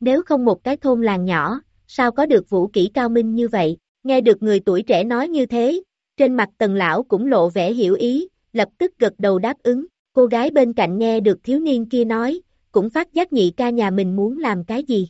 Nếu không một cái thôn làng nhỏ, sao có được vũ kỹ cao minh như vậy? Nghe được người tuổi trẻ nói như thế, trên mặt tần lão cũng lộ vẻ hiểu ý, lập tức gật đầu đáp ứng. Cô gái bên cạnh nghe được thiếu niên kia nói, cũng phát giác nhị ca nhà mình muốn làm cái gì.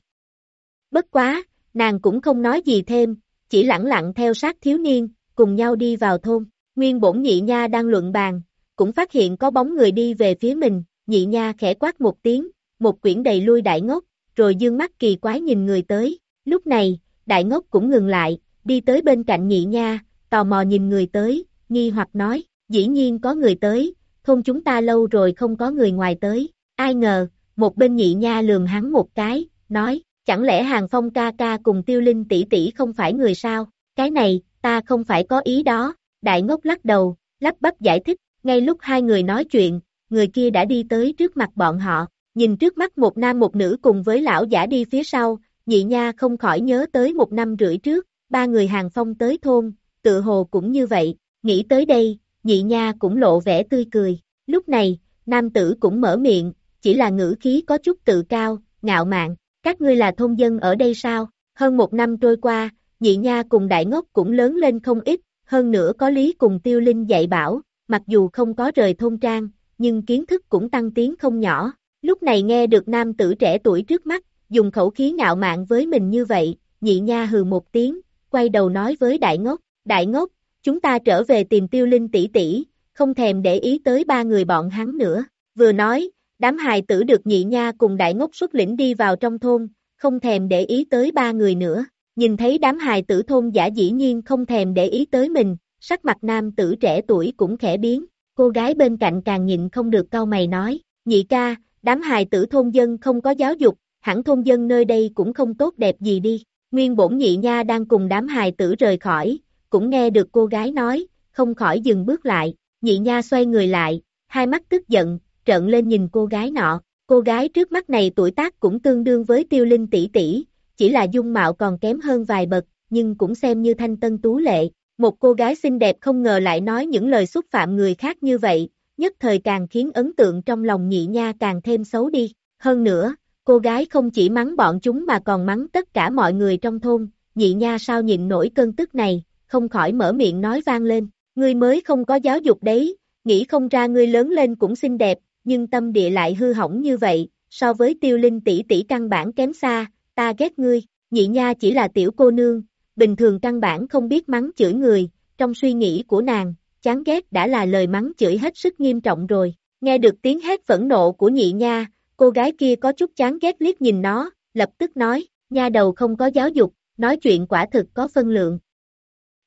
Bất quá, nàng cũng không nói gì thêm, chỉ lặng lặng theo sát thiếu niên, cùng nhau đi vào thôn. Nguyên bổn nhị nha đang luận bàn, cũng phát hiện có bóng người đi về phía mình, nhị nha khẽ quát một tiếng, một quyển đầy lui đại ngốc, rồi dương mắt kỳ quái nhìn người tới. Lúc này, đại ngốc cũng ngừng lại, đi tới bên cạnh nhị nha, tò mò nhìn người tới, nghi hoặc nói, dĩ nhiên có người tới, thôn chúng ta lâu rồi không có người ngoài tới, ai ngờ, một bên nhị nha lườm hắn một cái, nói, chẳng lẽ hàng phong ca ca cùng tiêu linh tỷ tỷ không phải người sao, cái này, ta không phải có ý đó, đại ngốc lắc đầu, lắp bắp giải thích, ngay lúc hai người nói chuyện, người kia đã đi tới trước mặt bọn họ, nhìn trước mắt một nam một nữ cùng với lão giả đi phía sau, nhị nha không khỏi nhớ tới một năm rưỡi trước, ba người hàng phong tới thôn, tự hồ cũng như vậy, nghĩ tới đây, nhị nha cũng lộ vẻ tươi cười. Lúc này, nam tử cũng mở miệng, chỉ là ngữ khí có chút tự cao, ngạo mạn, các ngươi là thôn dân ở đây sao? Hơn một năm trôi qua, nhị nha cùng đại ngốc cũng lớn lên không ít, hơn nữa có lý cùng tiêu linh dạy bảo, mặc dù không có rời thôn trang, nhưng kiến thức cũng tăng tiến không nhỏ. Lúc này nghe được nam tử trẻ tuổi trước mắt, dùng khẩu khí ngạo mạn với mình như vậy, nhị nha hừ một tiếng, quay đầu nói với đại ngốc, đại ngốc, chúng ta trở về tìm tiêu linh tỷ tỷ, không thèm để ý tới ba người bọn hắn nữa. Vừa nói, đám hài tử được nhị nha cùng đại ngốc xuất lĩnh đi vào trong thôn, không thèm để ý tới ba người nữa. Nhìn thấy đám hài tử thôn giả dĩ nhiên không thèm để ý tới mình, sắc mặt nam tử trẻ tuổi cũng khẽ biến. Cô gái bên cạnh càng nhịn không được cau mày nói, nhị ca, đám hài tử thôn dân không có giáo dục, hẳn thôn dân nơi đây cũng không tốt đẹp gì đi. Nguyên bổn nhị nha đang cùng đám hài tử rời khỏi, cũng nghe được cô gái nói, không khỏi dừng bước lại, nhị nha xoay người lại, hai mắt tức giận, trợn lên nhìn cô gái nọ, cô gái trước mắt này tuổi tác cũng tương đương với tiêu linh tỷ tỷ, chỉ là dung mạo còn kém hơn vài bậc, nhưng cũng xem như thanh tân tú lệ, một cô gái xinh đẹp không ngờ lại nói những lời xúc phạm người khác như vậy, nhất thời càng khiến ấn tượng trong lòng nhị nha càng thêm xấu đi, hơn nữa, cô gái không chỉ mắng bọn chúng mà còn mắng tất cả mọi người trong thôn, nhị nha sao nhịn nổi cơn tức này, không khỏi mở miệng nói vang lên, ngươi mới không có giáo dục đấy, nghĩ không ra ngươi lớn lên cũng xinh đẹp, nhưng tâm địa lại hư hỏng như vậy, so với tiêu linh tỷ tỷ căn bản kém xa, ta ghét ngươi, nhị nha chỉ là tiểu cô nương, bình thường căn bản không biết mắng chửi người, trong suy nghĩ của nàng, chán ghét đã là lời mắng chửi hết sức nghiêm trọng rồi, nghe được tiếng hét phẫn nộ của nhị nha, cô gái kia có chút chán ghét liếc nhìn nó, lập tức nói, nha đầu không có giáo dục, nói chuyện quả thực có phân lượng,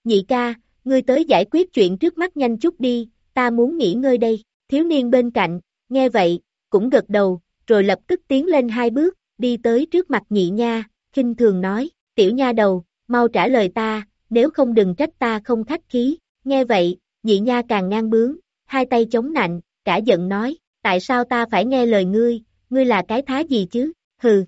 Nhị ca, ngươi tới giải quyết chuyện trước mắt nhanh chút đi, ta muốn nghỉ ngơi đây. Thiếu niên bên cạnh, nghe vậy, cũng gật đầu, rồi lập tức tiến lên hai bước, đi tới trước mặt nhị nha, khinh thường nói, tiểu nha đầu, mau trả lời ta, nếu không đừng trách ta không khách khí. Nghe vậy, nhị nha càng ngang bướng, hai tay chống nạnh, cả giận nói, tại sao ta phải nghe lời ngươi, ngươi là cái thá gì chứ, hừ.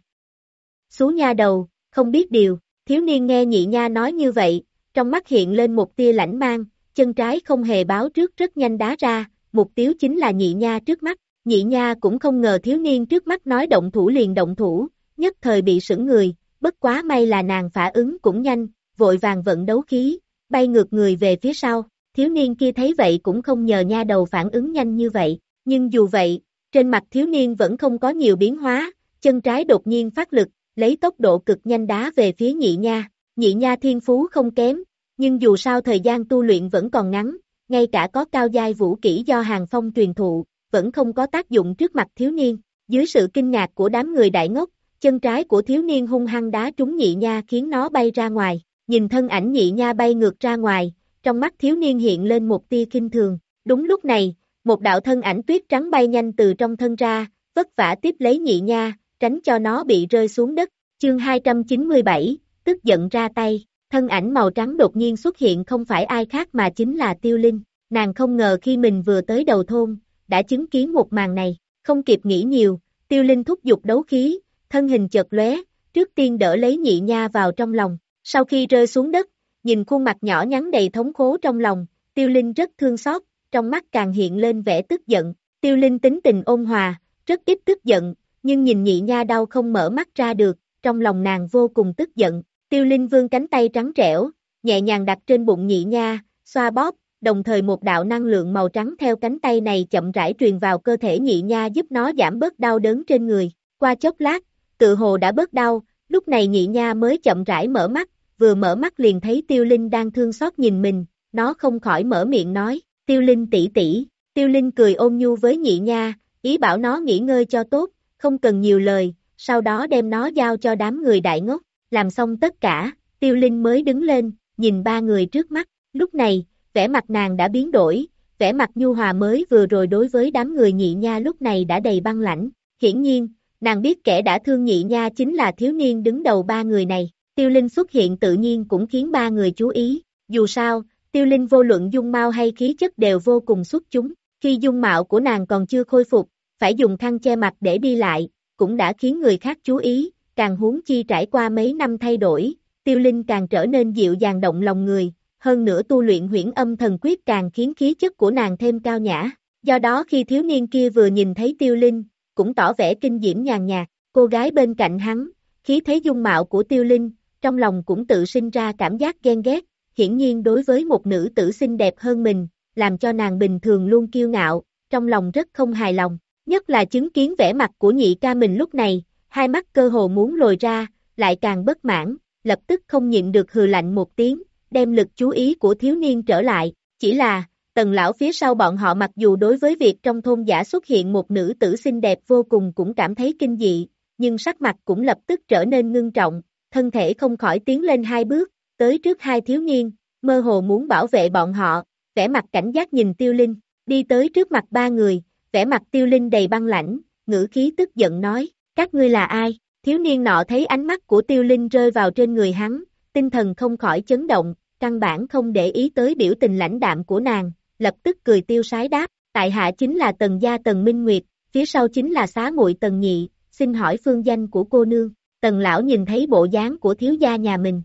Xú nha đầu, không biết điều, thiếu niên nghe nhị nha nói như vậy, trong mắt hiện lên một tia lãnh mang, chân trái không hề báo trước rất nhanh đá ra, mục tiêu chính là nhị nha trước mắt. Nhị nha cũng không ngờ thiếu niên trước mắt nói động thủ liền động thủ, nhất thời bị sững người, bất quá may là nàng phản ứng cũng nhanh, vội vàng vận đấu khí, bay ngược người về phía sau. Thiếu niên kia thấy vậy cũng không nhờ nha đầu phản ứng nhanh như vậy, nhưng dù vậy, trên mặt thiếu niên vẫn không có nhiều biến hóa, chân trái đột nhiên phát lực, lấy tốc độ cực nhanh đá về phía nhị nha. Nhị nha thiên phú không kém, nhưng dù sao thời gian tu luyện vẫn còn ngắn, ngay cả có cao giai vũ kỹ do hàng phong truyền thụ, vẫn không có tác dụng trước mặt thiếu niên. Dưới sự kinh ngạc của đám người đại ngốc, chân trái của thiếu niên hung hăng đá trúng nhị nha khiến nó bay ra ngoài. Nhìn thân ảnh nhị nha bay ngược ra ngoài, trong mắt thiếu niên hiện lên một tia kinh thường. Đúng lúc này, một đạo thân ảnh tuyết trắng bay nhanh từ trong thân ra, vất vả tiếp lấy nhị nha, tránh cho nó bị rơi xuống đất. Chương 297, tức giận ra tay, thân ảnh màu trắng đột nhiên xuất hiện không phải ai khác mà chính là Tiêu Linh. Nàng không ngờ khi mình vừa tới đầu thôn, đã chứng kiến một màn này, không kịp nghĩ nhiều, Tiêu Linh thúc giục đấu khí, thân hình chợt lóe, trước tiên đỡ lấy nhị nha vào trong lòng, sau khi rơi xuống đất, nhìn khuôn mặt nhỏ nhắn đầy thống khố trong lòng, Tiêu Linh rất thương xót, trong mắt càng hiện lên vẻ tức giận, Tiêu Linh tính tình ôn hòa, rất ít tức giận, nhưng nhìn nhị nha đau không mở mắt ra được, trong lòng nàng vô cùng tức giận, Tiêu Linh vương cánh tay trắng trẻo, nhẹ nhàng đặt trên bụng nhị nha, xoa bóp, đồng thời một đạo năng lượng màu trắng theo cánh tay này chậm rãi truyền vào cơ thể nhị nha giúp nó giảm bớt đau đớn trên người. Qua chốc lát, tự hồ đã bớt đau, lúc này nhị nha mới chậm rãi mở mắt, vừa mở mắt liền thấy Tiêu Linh đang thương xót nhìn mình, nó không khỏi mở miệng nói, Tiêu Linh tỷ tỷ, Tiêu Linh cười ôm nhu với nhị nha, ý bảo nó nghỉ ngơi cho tốt, không cần nhiều lời, sau đó đem nó giao cho đám người đại ngốc, làm xong tất cả, Tiêu Linh mới đứng lên, nhìn ba người trước mắt, lúc này, vẻ mặt nàng đã biến đổi, vẻ mặt nhu hòa mới vừa rồi đối với đám người nhị nha lúc này đã đầy băng lãnh, hiển nhiên, nàng biết kẻ đã thương nhị nha chính là thiếu niên đứng đầu ba người này, tiêu linh xuất hiện tự nhiên cũng khiến ba người chú ý, dù sao, tiêu linh vô luận dung mau hay khí chất đều vô cùng xuất chúng, khi dung mạo của nàng còn chưa khôi phục, phải dùng khăn che mặt để đi lại, cũng đã khiến người khác chú ý, càng huống chi trải qua mấy năm thay đổi, tiêu linh càng trở nên dịu dàng động lòng người, hơn nữa tu luyện huyễn âm thần quyết càng khiến khí chất của nàng thêm cao nhã. Do đó khi thiếu niên kia vừa nhìn thấy tiêu linh, cũng tỏ vẻ kinh diễm nhàn nhạt, cô gái bên cạnh hắn, khí thế dung mạo của tiêu linh, trong lòng cũng tự sinh ra cảm giác ghen ghét, hiển nhiên đối với một nữ tử xinh đẹp hơn mình, làm cho nàng bình thường luôn kiêu ngạo, trong lòng rất không hài lòng, nhất là chứng kiến vẻ mặt của nhị ca mình lúc này, hai mắt cơ hồ muốn lồi ra, lại càng bất mãn, lập tức không nhịn được hừ lạnh một tiếng, đem lực chú ý của thiếu niên trở lại, chỉ là, tần lão phía sau bọn họ mặc dù đối với việc trong thôn giả xuất hiện một nữ tử xinh đẹp vô cùng cũng cảm thấy kinh dị, nhưng sắc mặt cũng lập tức trở nên ngưng trọng, thân thể không khỏi tiến lên hai bước, tới trước hai thiếu niên, mơ hồ muốn bảo vệ bọn họ, vẻ mặt cảnh giác nhìn tiêu linh, đi tới trước mặt ba người, vẻ mặt tiêu linh đầy băng lãnh, ngữ khí tức giận nói, các ngươi là ai? Thiếu niên nọ thấy ánh mắt của tiêu linh rơi vào trên người hắn, tinh thần không khỏi chấn động, căn bản không để ý tới biểu tình lãnh đạm của nàng, lập tức cười tiêu sái đáp, tại hạ chính là tần gia tần minh nguyệt, phía sau chính là xá muội tần nhị, xin hỏi phương danh của cô nương, tần lão nhìn thấy bộ dáng của thiếu gia nhà mình.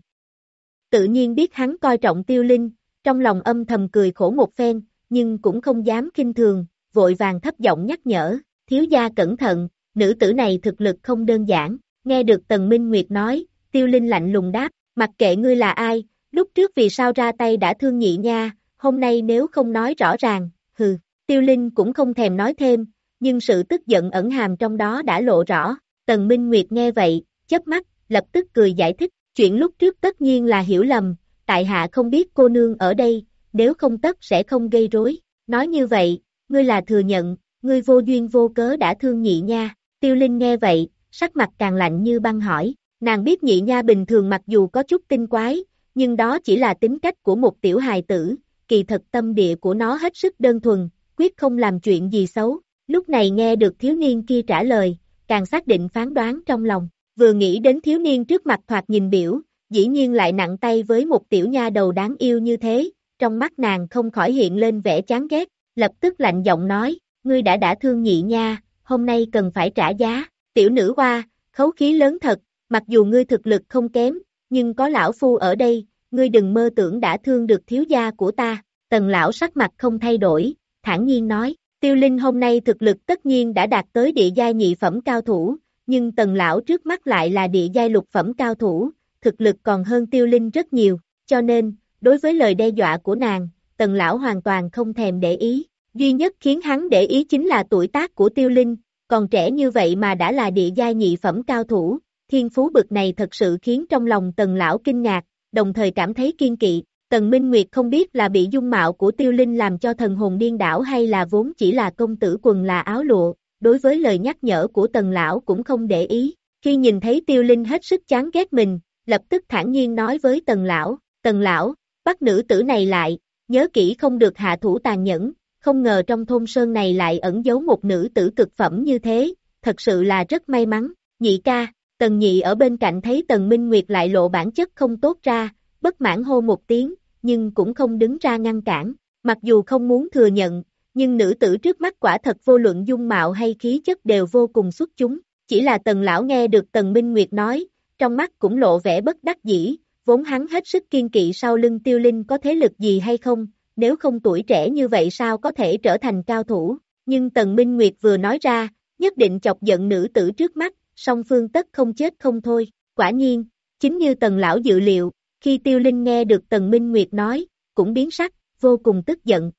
Tự nhiên biết hắn coi trọng tiêu linh, trong lòng âm thầm cười khổ một phen, nhưng cũng không dám kinh thường, vội vàng thấp giọng nhắc nhở, thiếu gia cẩn thận, nữ tử này thực lực không đơn giản, nghe được tần minh nguyệt nói, tiêu linh lạnh lùng đáp, mặc kệ ngươi là ai, lúc trước vì sao ra tay đã thương nhị nha, hôm nay nếu không nói rõ ràng, hừ, tiêu linh cũng không thèm nói thêm, nhưng sự tức giận ẩn hàm trong đó đã lộ rõ, tần minh nguyệt nghe vậy, chớp mắt, lập tức cười giải thích, chuyện lúc trước tất nhiên là hiểu lầm, tại hạ không biết cô nương ở đây, nếu không tất sẽ không gây rối, nói như vậy, ngươi là thừa nhận, ngươi vô duyên vô cớ đã thương nhị nha, tiêu linh nghe vậy, sắc mặt càng lạnh như băng hỏi, nàng biết nhị nha bình thường mặc dù có chút tinh quái, nhưng đó chỉ là tính cách của một tiểu hài tử, kỳ thật tâm địa của nó hết sức đơn thuần, quyết không làm chuyện gì xấu. Lúc này nghe được thiếu niên kia trả lời, càng xác định phán đoán trong lòng, vừa nghĩ đến thiếu niên trước mặt thoạt nhìn biểu, dĩ nhiên lại nặng tay với một tiểu nha đầu đáng yêu như thế, trong mắt nàng không khỏi hiện lên vẻ chán ghét, lập tức lạnh giọng nói, ngươi đã đã thương nhị nha, hôm nay cần phải trả giá, tiểu nữ hoa, khấu khí lớn thật, mặc dù ngươi thực lực không kém, nhưng có lão phu ở đây, ngươi đừng mơ tưởng đã thương được thiếu gia của ta, tần lão sắc mặt không thay đổi, thản nhiên nói, tiêu linh hôm nay thực lực tất nhiên đã đạt tới địa giai nhị phẩm cao thủ, nhưng tần lão trước mắt lại là địa giai lục phẩm cao thủ, thực lực còn hơn tiêu linh rất nhiều, cho nên, đối với lời đe dọa của nàng, tần lão hoàn toàn không thèm để ý, duy nhất khiến hắn để ý chính là tuổi tác của tiêu linh, còn trẻ như vậy mà đã là địa giai nhị phẩm cao thủ, thiên phú bực này thật sự khiến trong lòng tần lão kinh ngạc, đồng thời cảm thấy kiên kỵ. Tần Minh Nguyệt không biết là bị dung mạo của tiêu linh làm cho thần hồn điên đảo hay là vốn chỉ là công tử quần là áo lụa, đối với lời nhắc nhở của tần lão cũng không để ý. Khi nhìn thấy tiêu linh hết sức chán ghét mình, lập tức thản nhiên nói với tần lão, tần lão, bắt nữ tử này lại, nhớ kỹ không được hạ thủ tàn nhẫn, không ngờ trong thôn sơn này lại ẩn giấu một nữ tử cực phẩm như thế, thật sự là rất may mắn. nhị ca, tần nhị ở bên cạnh thấy tần Minh Nguyệt lại lộ bản chất không tốt ra, bất mãn hô một tiếng, nhưng cũng không đứng ra ngăn cản, mặc dù không muốn thừa nhận, nhưng nữ tử trước mắt quả thật vô luận dung mạo hay khí chất đều vô cùng xuất chúng, chỉ là tần lão nghe được tần Minh Nguyệt nói, trong mắt cũng lộ vẻ bất đắc dĩ, vốn hắn hết sức kiên kỵ sau lưng tiêu linh có thế lực gì hay không, nếu không tuổi trẻ như vậy sao có thể trở thành cao thủ, nhưng tần Minh Nguyệt vừa nói ra, nhất định chọc giận nữ tử trước mắt, song phương tất không chết không thôi, quả nhiên, chính như tần lão dự liệu, khi tiêu linh nghe được tần Minh Nguyệt nói, cũng biến sắc, vô cùng tức giận.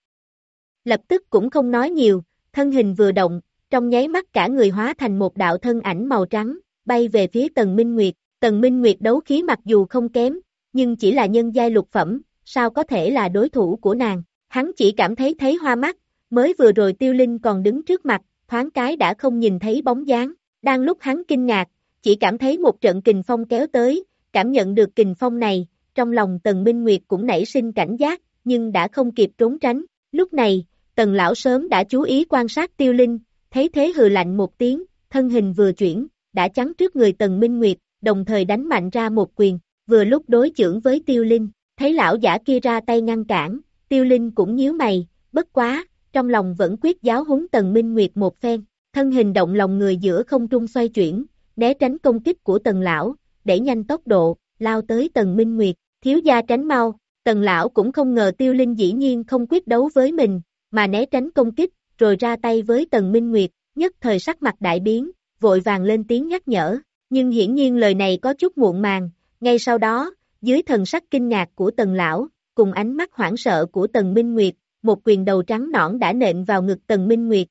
Lập tức cũng không nói nhiều, thân hình vừa động, trong nháy mắt cả người hóa thành một đạo thân ảnh màu trắng, bay về phía tần Minh Nguyệt, tần Minh Nguyệt đấu khí mặc dù không kém, nhưng chỉ là nhân giai lục phẩm, sao có thể là đối thủ của nàng, hắn chỉ cảm thấy thấy hoa mắt, mới vừa rồi tiêu linh còn đứng trước mặt, thoáng cái đã không nhìn thấy bóng dáng, đang lúc hắn kinh ngạc, chỉ cảm thấy một trận kình phong kéo tới, cảm nhận được kình phong này, trong lòng Tần Minh Nguyệt cũng nảy sinh cảnh giác, nhưng đã không kịp trốn tránh. Lúc này, Tần Lão sớm đã chú ý quan sát tiêu linh, thấy thế hừ lạnh một tiếng, thân hình vừa chuyển, đã chắn trước người Tần Minh Nguyệt, đồng thời đánh mạnh ra một quyền, vừa lúc đối chưởng với tiêu linh, thấy lão giả kia ra tay ngăn cản, tiêu linh cũng nhíu mày, bất quá, trong lòng vẫn quyết giáo huấn Tần Minh Nguyệt một phen, thân hình động lòng người giữa không trung xoay chuyển, né tránh công kích của Tần Lão, đẩy nhanh tốc độ, lao tới Tần Minh Nguyệt, thiếu gia tránh mau, Tần Lão cũng không ngờ Tiêu Linh dĩ nhiên không quyết đấu với mình, mà né tránh công kích, rồi ra tay với Tần Minh Nguyệt, nhất thời sắc mặt đại biến, vội vàng lên tiếng nhắc nhở, nhưng hiển nhiên lời này có chút muộn màng, ngay sau đó, dưới thần sắc kinh ngạc của Tần Lão, cùng ánh mắt hoảng sợ của Tần Minh Nguyệt, một quyền đầu trắng nõn đã nện vào ngực Tần Minh Nguyệt,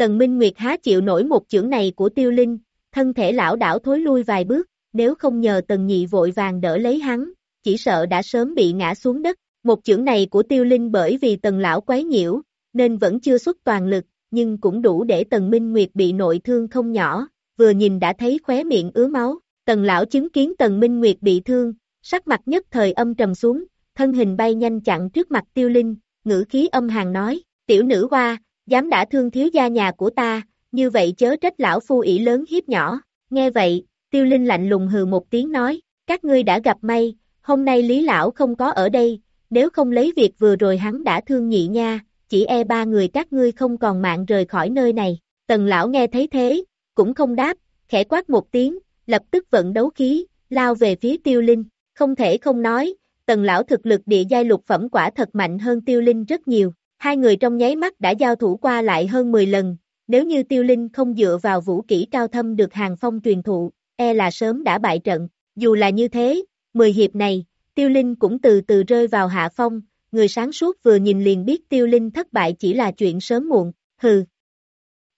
Tần Minh Nguyệt há chịu nổi một chưởng này của Tiêu Linh, thân thể lão đảo thối lui vài bước, nếu không nhờ Tần Nhị vội vàng đỡ lấy hắn, chỉ sợ đã sớm bị ngã xuống đất. Một chưởng này của Tiêu Linh bởi vì Tần lão quấy nhiễu, nên vẫn chưa xuất toàn lực, nhưng cũng đủ để Tần Minh Nguyệt bị nội thương không nhỏ, vừa nhìn đã thấy khóe miệng ứa máu. Tần lão chứng kiến Tần Minh Nguyệt bị thương, sắc mặt nhất thời âm trầm xuống, thân hình bay nhanh chặn trước mặt Tiêu Linh, ngữ khí âm hàng nói, tiểu nữ hoa, dám đã thương thiếu gia nhà của ta, như vậy chớ trách lão phu ỷ lớn hiếp nhỏ. Nghe vậy, Tiêu Linh lạnh lùng hừ một tiếng nói, các ngươi đã gặp may, hôm nay Lý Lão không có ở đây, nếu không lấy việc vừa rồi hắn đã thương nhị nha, chỉ e ba người các ngươi không còn mạng rời khỏi nơi này. Tần Lão nghe thấy thế, cũng không đáp, khẽ quát một tiếng, lập tức vận đấu khí, lao về phía Tiêu Linh, không thể không nói, Tần Lão thực lực địa giai lục phẩm quả thật mạnh hơn Tiêu Linh rất nhiều, hai người trong nháy mắt đã giao thủ qua lại hơn 10 lần, nếu như Tiêu Linh không dựa vào vũ kỹ cao thâm được hàng phong truyền thụ, e là sớm đã bại trận, dù là như thế, 10 hiệp này, Tiêu Linh cũng từ từ rơi vào hạ phong, người sáng suốt vừa nhìn liền biết Tiêu Linh thất bại chỉ là chuyện sớm muộn, hừ.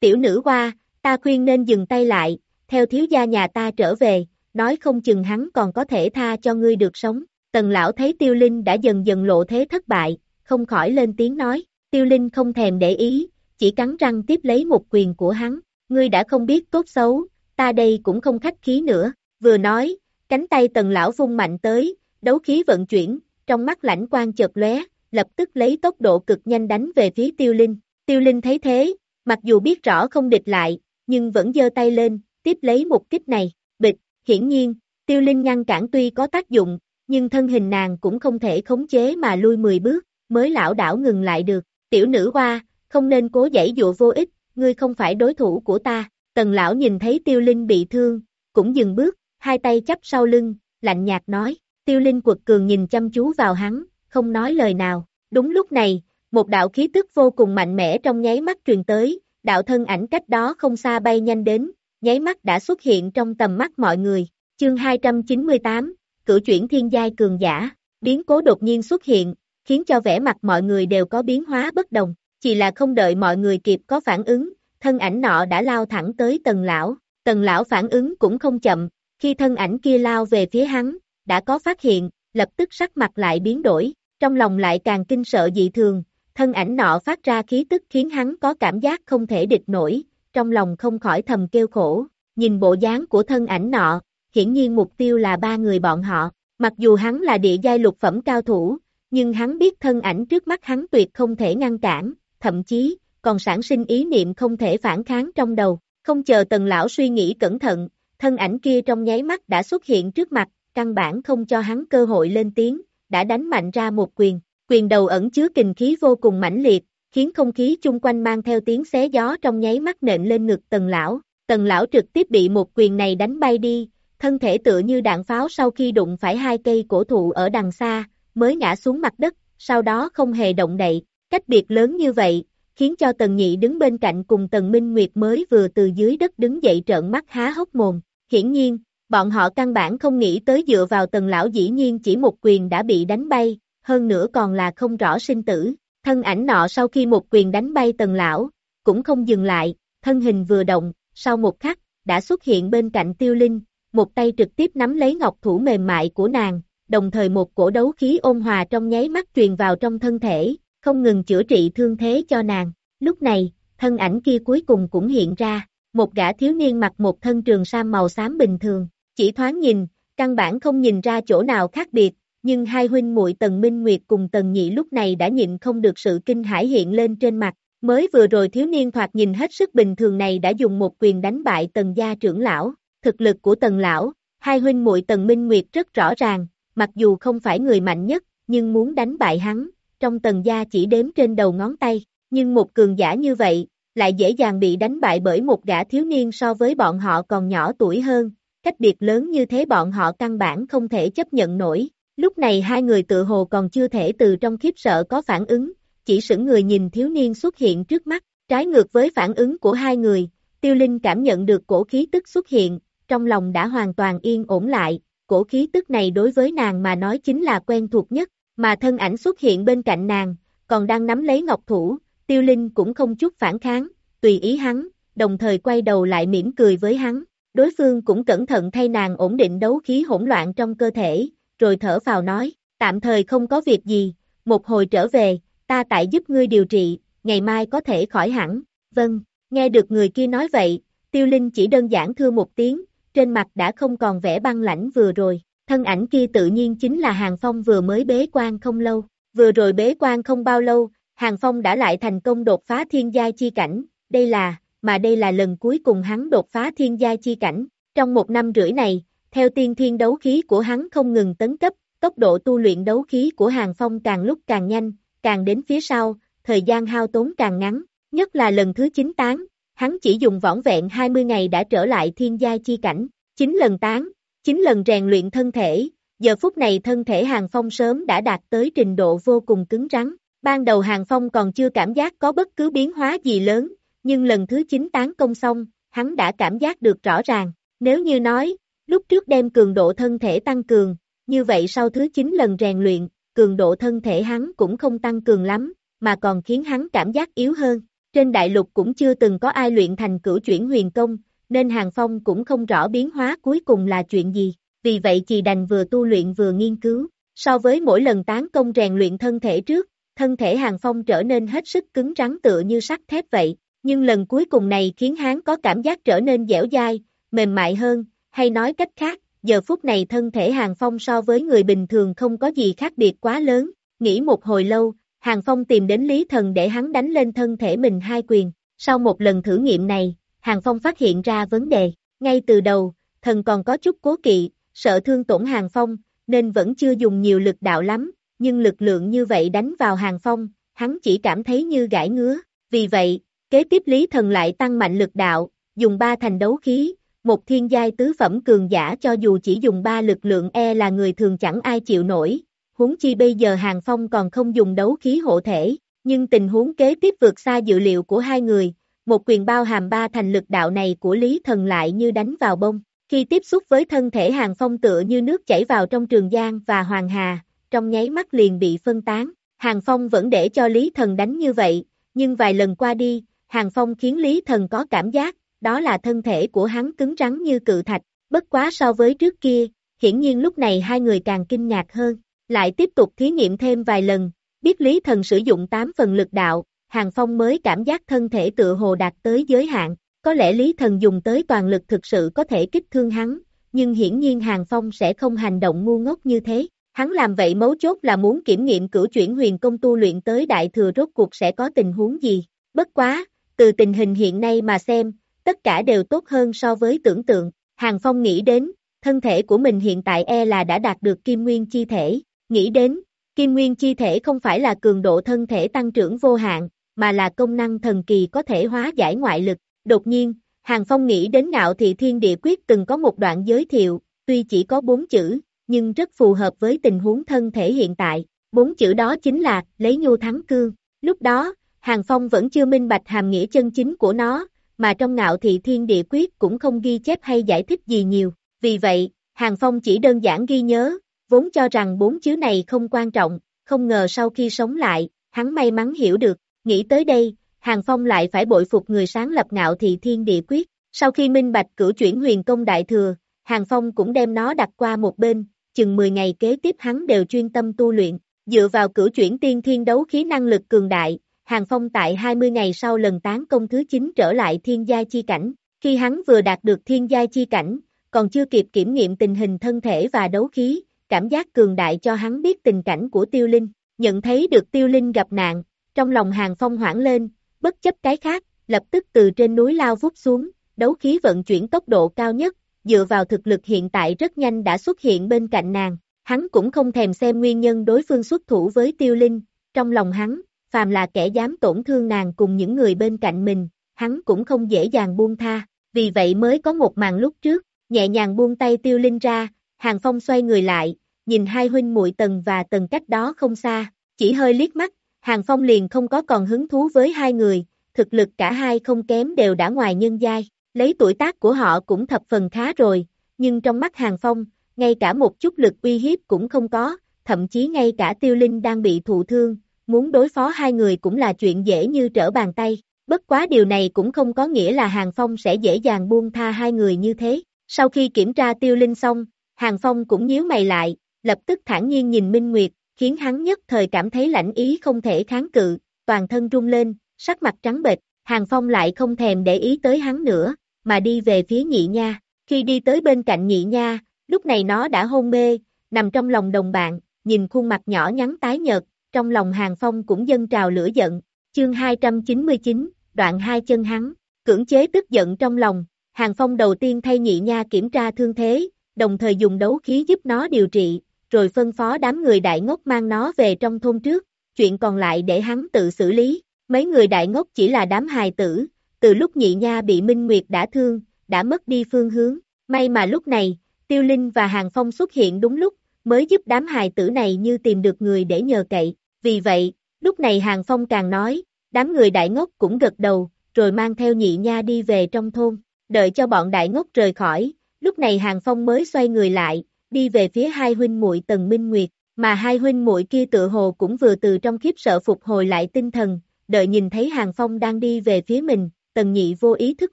Tiểu nữ qua, ta khuyên nên dừng tay lại, theo thiếu gia nhà ta trở về, nói không chừng hắn còn có thể tha cho ngươi được sống. Tần lão thấy Tiêu Linh đã dần dần lộ thế thất bại, không khỏi lên tiếng nói, Tiêu Linh không thèm để ý, chỉ cắn răng tiếp lấy một quyền của hắn, ngươi đã không biết tốt xấu, ta đây cũng không khách khí nữa, vừa nói, cánh tay tần lão vung mạnh tới, đấu khí vận chuyển, trong mắt lãnh quan chợt lóe, lập tức lấy tốc độ cực nhanh đánh về phía tiêu linh, tiêu linh thấy thế, mặc dù biết rõ không địch lại, nhưng vẫn giơ tay lên, tiếp lấy một kích này, bịch, hiển nhiên, tiêu linh ngăn cản tuy có tác dụng, nhưng thân hình nàng cũng không thể khống chế mà lui 10 bước, mới lão đảo ngừng lại được, tiểu nữ hoa, không nên cố dãy dụa vô ích, ngươi không phải đối thủ của ta, tần lão nhìn thấy tiêu linh bị thương, cũng dừng bước, hai tay chắp sau lưng, lạnh nhạt nói, tiêu linh quật cường nhìn chăm chú vào hắn, không nói lời nào, đúng lúc này, một đạo khí tức vô cùng mạnh mẽ trong nháy mắt truyền tới, đạo thân ảnh cách đó không xa bay nhanh đến, nháy mắt đã xuất hiện trong tầm mắt mọi người, chương 298, cử chuyển thiên giai cường giả, biến cố đột nhiên xuất hiện, khiến cho vẻ mặt mọi người đều có biến hóa bất đồng, chỉ là không đợi mọi người kịp có phản ứng, thân ảnh nọ đã lao thẳng tới tần lão, tần lão phản ứng cũng không chậm, khi thân ảnh kia lao về phía hắn, đã có phát hiện, lập tức sắc mặt lại biến đổi, trong lòng lại càng kinh sợ dị thường, thân ảnh nọ phát ra khí tức khiến hắn có cảm giác không thể địch nổi, trong lòng không khỏi thầm kêu khổ, nhìn bộ dáng của thân ảnh nọ, hiển nhiên mục tiêu là ba người bọn họ, mặc dù hắn là địa giai lục phẩm cao thủ, nhưng hắn biết thân ảnh trước mắt hắn tuyệt không thể ngăn cản, thậm chí, còn sản sinh ý niệm không thể phản kháng trong đầu, không chờ tần lão suy nghĩ cẩn thận, thân ảnh kia trong nháy mắt đã xuất hiện trước mặt, căn bản không cho hắn cơ hội lên tiếng, đã đánh mạnh ra một quyền, quyền đầu ẩn chứa kình khí vô cùng mãnh liệt, khiến không khí chung quanh mang theo tiếng xé gió trong nháy mắt nện lên ngực tần lão, tần lão trực tiếp bị một quyền này đánh bay đi, thân thể tựa như đạn pháo sau khi đụng phải hai cây cổ thụ ở đằng xa, mới ngã xuống mặt đất, sau đó không hề động đậy, cách biệt lớn như vậy, khiến cho tần nhị đứng bên cạnh cùng tần minh nguyệt mới vừa từ dưới đất đứng dậy trợn mắt há hốc mồm, hiển nhiên, bọn họ căn bản không nghĩ tới dựa vào tần lão dĩ nhiên chỉ một quyền đã bị đánh bay, hơn nữa còn là không rõ sinh tử, thân ảnh nọ sau khi một quyền đánh bay tần lão, cũng không dừng lại, thân hình vừa động, sau một khắc, đã xuất hiện bên cạnh tiêu linh, một tay trực tiếp nắm lấy ngọc thủ mềm mại của nàng, đồng thời một cổ đấu khí ôn hòa trong nháy mắt truyền vào trong thân thể, không ngừng chữa trị thương thế cho nàng. Lúc này, thân ảnh kia cuối cùng cũng hiện ra, một gã thiếu niên mặc một thân trường sam màu xám bình thường, chỉ thoáng nhìn, căn bản không nhìn ra chỗ nào khác biệt, nhưng hai huynh muội Tần Minh Nguyệt cùng Tần Nhị lúc này đã nhịn không được sự kinh hãi hiện lên trên mặt, mới vừa rồi thiếu niên thoạt nhìn hết sức bình thường này đã dùng một quyền đánh bại Tần gia trưởng lão, thực lực của Tần lão, hai huynh muội Tần Minh Nguyệt rất rõ ràng, mặc dù không phải người mạnh nhất, nhưng muốn đánh bại hắn, trong Tần gia chỉ đếm trên đầu ngón tay, nhưng một cường giả như vậy, lại dễ dàng bị đánh bại bởi một gã thiếu niên so với bọn họ còn nhỏ tuổi hơn, cách biệt lớn như thế bọn họ căn bản không thể chấp nhận nổi. Lúc này hai người tự hồ còn chưa thể từ trong khiếp sợ có phản ứng, chỉ sững người nhìn thiếu niên xuất hiện trước mắt, trái ngược với phản ứng của hai người, tiêu linh cảm nhận được cổ khí tức xuất hiện, trong lòng đã hoàn toàn yên ổn lại, cổ khí tức này đối với nàng mà nói chính là quen thuộc nhất, mà thân ảnh xuất hiện bên cạnh nàng, còn đang nắm lấy ngọc thủ, tiêu linh cũng không chút phản kháng, tùy ý hắn, đồng thời quay đầu lại mỉm cười với hắn, đối phương cũng cẩn thận thay nàng ổn định đấu khí hỗn loạn trong cơ thể, rồi thở vào nói, tạm thời không có việc gì, một hồi trở về, ta tại giúp ngươi điều trị, ngày mai có thể khỏi hẳn, vâng, nghe được người kia nói vậy, tiêu linh chỉ đơn giản thưa một tiếng, trên mặt đã không còn vẻ băng lãnh vừa rồi, thân ảnh kia tự nhiên chính là Hàng Phong vừa mới bế quan không lâu, vừa rồi bế quan không bao lâu, Hàng Phong đã lại thành công đột phá thiên giai chi cảnh, đây là, mà đây là lần cuối cùng hắn đột phá thiên giai chi cảnh, trong một năm rưỡi này, theo tiên thiên đấu khí của hắn không ngừng tấn cấp, tốc độ tu luyện đấu khí của Hàng Phong càng lúc càng nhanh, càng đến phía sau, thời gian hao tốn càng ngắn, nhất là lần thứ 9 tán, hắn chỉ dùng võng vẹn 20 ngày đã trở lại thiên giai chi cảnh, 9 lần tán, 9 lần rèn luyện thân thể, giờ phút này thân thể Hàng Phong sớm đã đạt tới trình độ vô cùng cứng rắn, ban đầu Hàng Phong còn chưa cảm giác có bất cứ biến hóa gì lớn, nhưng lần thứ 9 tán công xong, hắn đã cảm giác được rõ ràng, nếu như nói, lúc trước đem cường độ thân thể tăng cường, như vậy sau thứ 9 lần rèn luyện, cường độ thân thể hắn cũng không tăng cường lắm, mà còn khiến hắn cảm giác yếu hơn. Trên đại lục cũng chưa từng có ai luyện thành cửu chuyển huyền công, nên Hàng Phong cũng không rõ biến hóa cuối cùng là chuyện gì, vì vậy chỉ đành vừa tu luyện vừa nghiên cứu. So với mỗi lần tán công rèn luyện thân thể trước, thân thể Hàng Phong trở nên hết sức cứng rắn tựa như sắt thép vậy, nhưng lần cuối cùng này khiến hắn có cảm giác trở nên dẻo dai, mềm mại hơn, hay nói cách khác, giờ phút này thân thể Hàng Phong so với người bình thường không có gì khác biệt quá lớn, nghĩ một hồi lâu, Hàng Phong tìm đến Lý Thần để hắn đánh lên thân thể mình hai quyền, sau một lần thử nghiệm này, Hàng Phong phát hiện ra vấn đề, ngay từ đầu, thần còn có chút cố kỵ, sợ thương tổn Hàng Phong, nên vẫn chưa dùng nhiều lực đạo lắm, nhưng lực lượng như vậy đánh vào Hàng Phong, hắn chỉ cảm thấy như gãi ngứa, vì vậy, kế tiếp Lý Thần lại tăng mạnh lực đạo, dùng ba thành đấu khí, một thiên giai tứ phẩm cường giả cho dù chỉ dùng ba lực lượng e là người thường chẳng ai chịu nổi, huống chi bây giờ Hàng Phong còn không dùng đấu khí hộ thể, nhưng tình huống kế tiếp vượt xa dự liệu của hai người, một quyền bao hàm ba thành lực đạo này của Lý Thần lại như đánh vào bông, khi tiếp xúc với thân thể Hàng Phong tựa như nước chảy vào trong Trường Giang và Hoàng Hà, trong nháy mắt liền bị phân tán, Hàng Phong vẫn để cho Lý Thần đánh như vậy, nhưng vài lần qua đi, Hàng Phong khiến Lý Thần có cảm giác, đó là thân thể của hắn cứng rắn như cự thạch, bất quá so với trước kia, hiển nhiên lúc này hai người càng kinh ngạc hơn, lại tiếp tục thí nghiệm thêm vài lần, biết Lý Thần sử dụng 8 phần lực đạo, Hàng Phong mới cảm giác thân thể tự hồ đạt tới giới hạn, có lẽ Lý Thần dùng tới toàn lực thực sự có thể kích thương hắn, nhưng hiển nhiên Hàng Phong sẽ không hành động ngu ngốc như thế. Hắn làm vậy mấu chốt là muốn kiểm nghiệm cửu chuyển huyền công tu luyện tới đại thừa rốt cuộc sẽ có tình huống gì. Bất quá, từ tình hình hiện nay mà xem, tất cả đều tốt hơn so với tưởng tượng, Hàng Phong nghĩ đến, thân thể của mình hiện tại e là đã đạt được kim nguyên chi thể, nghĩ đến, kim nguyên chi thể không phải là cường độ thân thể tăng trưởng vô hạn, mà là công năng thần kỳ có thể hóa giải ngoại lực, đột nhiên, Hàng Phong nghĩ đến ngạo thị thiên địa quyết từng có một đoạn giới thiệu, tuy chỉ có bốn chữ, nhưng rất phù hợp với tình huống thân thể hiện tại, bốn chữ đó chính là, lấy nhu thắng cương, lúc đó, Hàng Phong vẫn chưa minh bạch hàm nghĩa chân chính của nó, mà trong ngạo thị thiên địa quyết cũng không ghi chép hay giải thích gì nhiều, vì vậy, Hàng Phong chỉ đơn giản ghi nhớ, vốn cho rằng bốn chữ này không quan trọng, không ngờ sau khi sống lại, hắn may mắn hiểu được, nghĩ tới đây, Hàng Phong lại phải bội phục người sáng lập ngạo thị thiên địa quyết, sau khi minh bạch cử chuyển huyền công đại thừa, Hàng Phong cũng đem nó đặt qua một bên, chừng 10 ngày kế tiếp hắn đều chuyên tâm tu luyện, dựa vào cử chuyển tiên thiên đấu khí năng lực cường đại, Hàng Phong tại 20 ngày sau lần tán công thứ 9 trở lại thiên gia chi cảnh, khi hắn vừa đạt được thiên gia chi cảnh, còn chưa kịp kiểm nghiệm tình hình thân thể và đấu khí, cảm giác cường đại cho hắn biết tình cảnh của tiêu linh, nhận thấy được tiêu linh gặp nạn, trong lòng hàng phong hoảng lên, bất chấp cái khác, lập tức từ trên núi lao vút xuống, đấu khí vận chuyển tốc độ cao nhất, dựa vào thực lực hiện tại rất nhanh đã xuất hiện bên cạnh nàng, hắn cũng không thèm xem nguyên nhân đối phương xuất thủ với tiêu linh, trong lòng hắn, phàm là kẻ dám tổn thương nàng cùng những người bên cạnh mình, hắn cũng không dễ dàng buông tha, vì vậy mới có một màn lúc trước, nhẹ nhàng buông tay tiêu linh ra, hàng phong xoay người lại, nhìn hai huynh muội tần và tần cách đó không xa, chỉ hơi liếc mắt, hàng phong liền không có còn hứng thú với hai người, thực lực cả hai không kém đều đã ngoài nhân giai, lấy tuổi tác của họ cũng thập phần khá rồi, nhưng trong mắt hàng phong, ngay cả một chút lực uy hiếp cũng không có, thậm chí ngay cả tiêu linh đang bị thụ thương, muốn đối phó hai người cũng là chuyện dễ như trở bàn tay, bất quá điều này cũng không có nghĩa là Hàng Phong sẽ dễ dàng buông tha hai người như thế. Sau khi kiểm tra tiêu linh xong, Hàng Phong cũng nhíu mày lại, lập tức thản nhiên nhìn Minh Nguyệt, khiến hắn nhất thời cảm thấy lạnh ý không thể kháng cự, toàn thân rung lên, sắc mặt trắng bệch, Hàng Phong lại không thèm để ý tới hắn nữa, mà đi về phía nhị nha. Khi đi tới bên cạnh nhị nha, lúc này nó đã hôn mê, nằm trong lòng đồng bạn, nhìn khuôn mặt nhỏ nhắn tái nhợt, trong lòng Hàng Phong cũng dâng trào lửa giận. Chương 299, đoạn hai chân hắn, cưỡng chế tức giận trong lòng, Hàng Phong đầu tiên thay nhị nha kiểm tra thương thế, đồng thời dùng đấu khí giúp nó điều trị, rồi phân phó đám người đại ngốc mang nó về trong thôn trước, chuyện còn lại để hắn tự xử lý. Mấy người đại ngốc chỉ là đám hài tử, từ lúc nhị nha bị Minh Nguyệt đã thương, đã mất đi phương hướng. May mà lúc này, Tiêu Linh và Hàng Phong xuất hiện đúng lúc, mới giúp đám hài tử này như tìm được người để nhờ cậy. Vì vậy, lúc này Hàng Phong càng nói, đám người đại ngốc cũng gật đầu, rồi mang theo nhị nha đi về trong thôn. Đợi cho bọn đại ngốc rời khỏi, lúc này Hàng Phong mới xoay người lại, đi về phía hai huynh muội Tần Minh Nguyệt, mà hai huynh muội kia tự hồ cũng vừa từ trong khiếp sợ phục hồi lại tinh thần, đợi nhìn thấy Hàng Phong đang đi về phía mình, Tần Nhị vô ý thức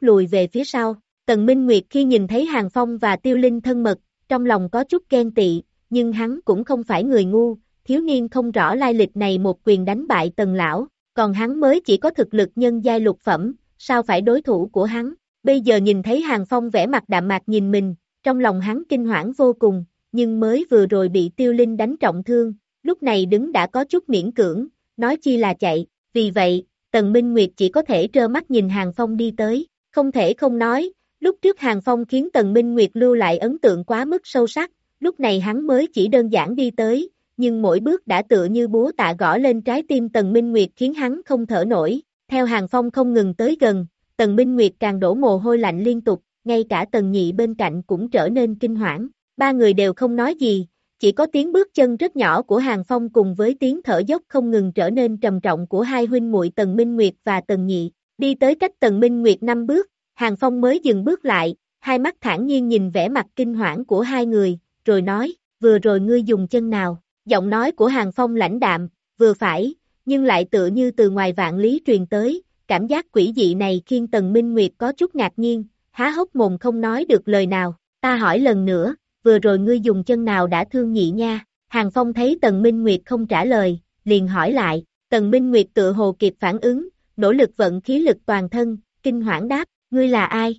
lùi về phía sau. Tần Minh Nguyệt khi nhìn thấy Hàng Phong và Tiêu Linh thân mật, trong lòng có chút ghen tị, nhưng hắn cũng không phải người ngu, thiếu niên không rõ lai lịch này một quyền đánh bại Tần Lão, còn hắn mới chỉ có thực lực nhân giai lục phẩm, sao phải đối thủ của hắn. Bây giờ nhìn thấy Hàng Phong vẻ mặt đạm mạc nhìn mình, trong lòng hắn kinh hoảng vô cùng, nhưng mới vừa rồi bị tiêu linh đánh trọng thương, lúc này đứng đã có chút miễn cưỡng, nói chi là chạy, vì vậy, Tần Minh Nguyệt chỉ có thể trơ mắt nhìn Hàng Phong đi tới, không thể không nói, lúc trước Hàng Phong khiến Tần Minh Nguyệt lưu lại ấn tượng quá mức sâu sắc, lúc này hắn mới chỉ đơn giản đi tới, nhưng mỗi bước đã tựa như búa tạ gõ lên trái tim Tần Minh Nguyệt khiến hắn không thở nổi, theo Hàng Phong không ngừng tới gần, Tần Minh Nguyệt càng đổ mồ hôi lạnh liên tục, ngay cả Tần Nhị bên cạnh cũng trở nên kinh hoảng, ba người đều không nói gì, chỉ có tiếng bước chân rất nhỏ của Hàng Phong cùng với tiếng thở dốc không ngừng trở nên trầm trọng của hai huynh muội Tần Minh Nguyệt và Tần Nhị, đi tới cách Tần Minh Nguyệt năm bước, Hàng Phong mới dừng bước lại, hai mắt thản nhiên nhìn vẻ mặt kinh hoảng của hai người, rồi nói, vừa rồi ngươi dùng chân nào, giọng nói của Hàng Phong lãnh đạm, vừa phải, nhưng lại tựa như từ ngoài vạn lý truyền tới, cảm giác quỷ dị này khiến Tần Minh Nguyệt có chút ngạc nhiên, há hốc mồm không nói được lời nào, ta hỏi lần nữa, vừa rồi ngươi dùng chân nào đã thương nhị nha, Hàng Phong thấy Tần Minh Nguyệt không trả lời, liền hỏi lại, Tần Minh Nguyệt tự hồ kịp phản ứng, nỗ lực vận khí lực toàn thân, kinh hoảng đáp, ngươi là ai?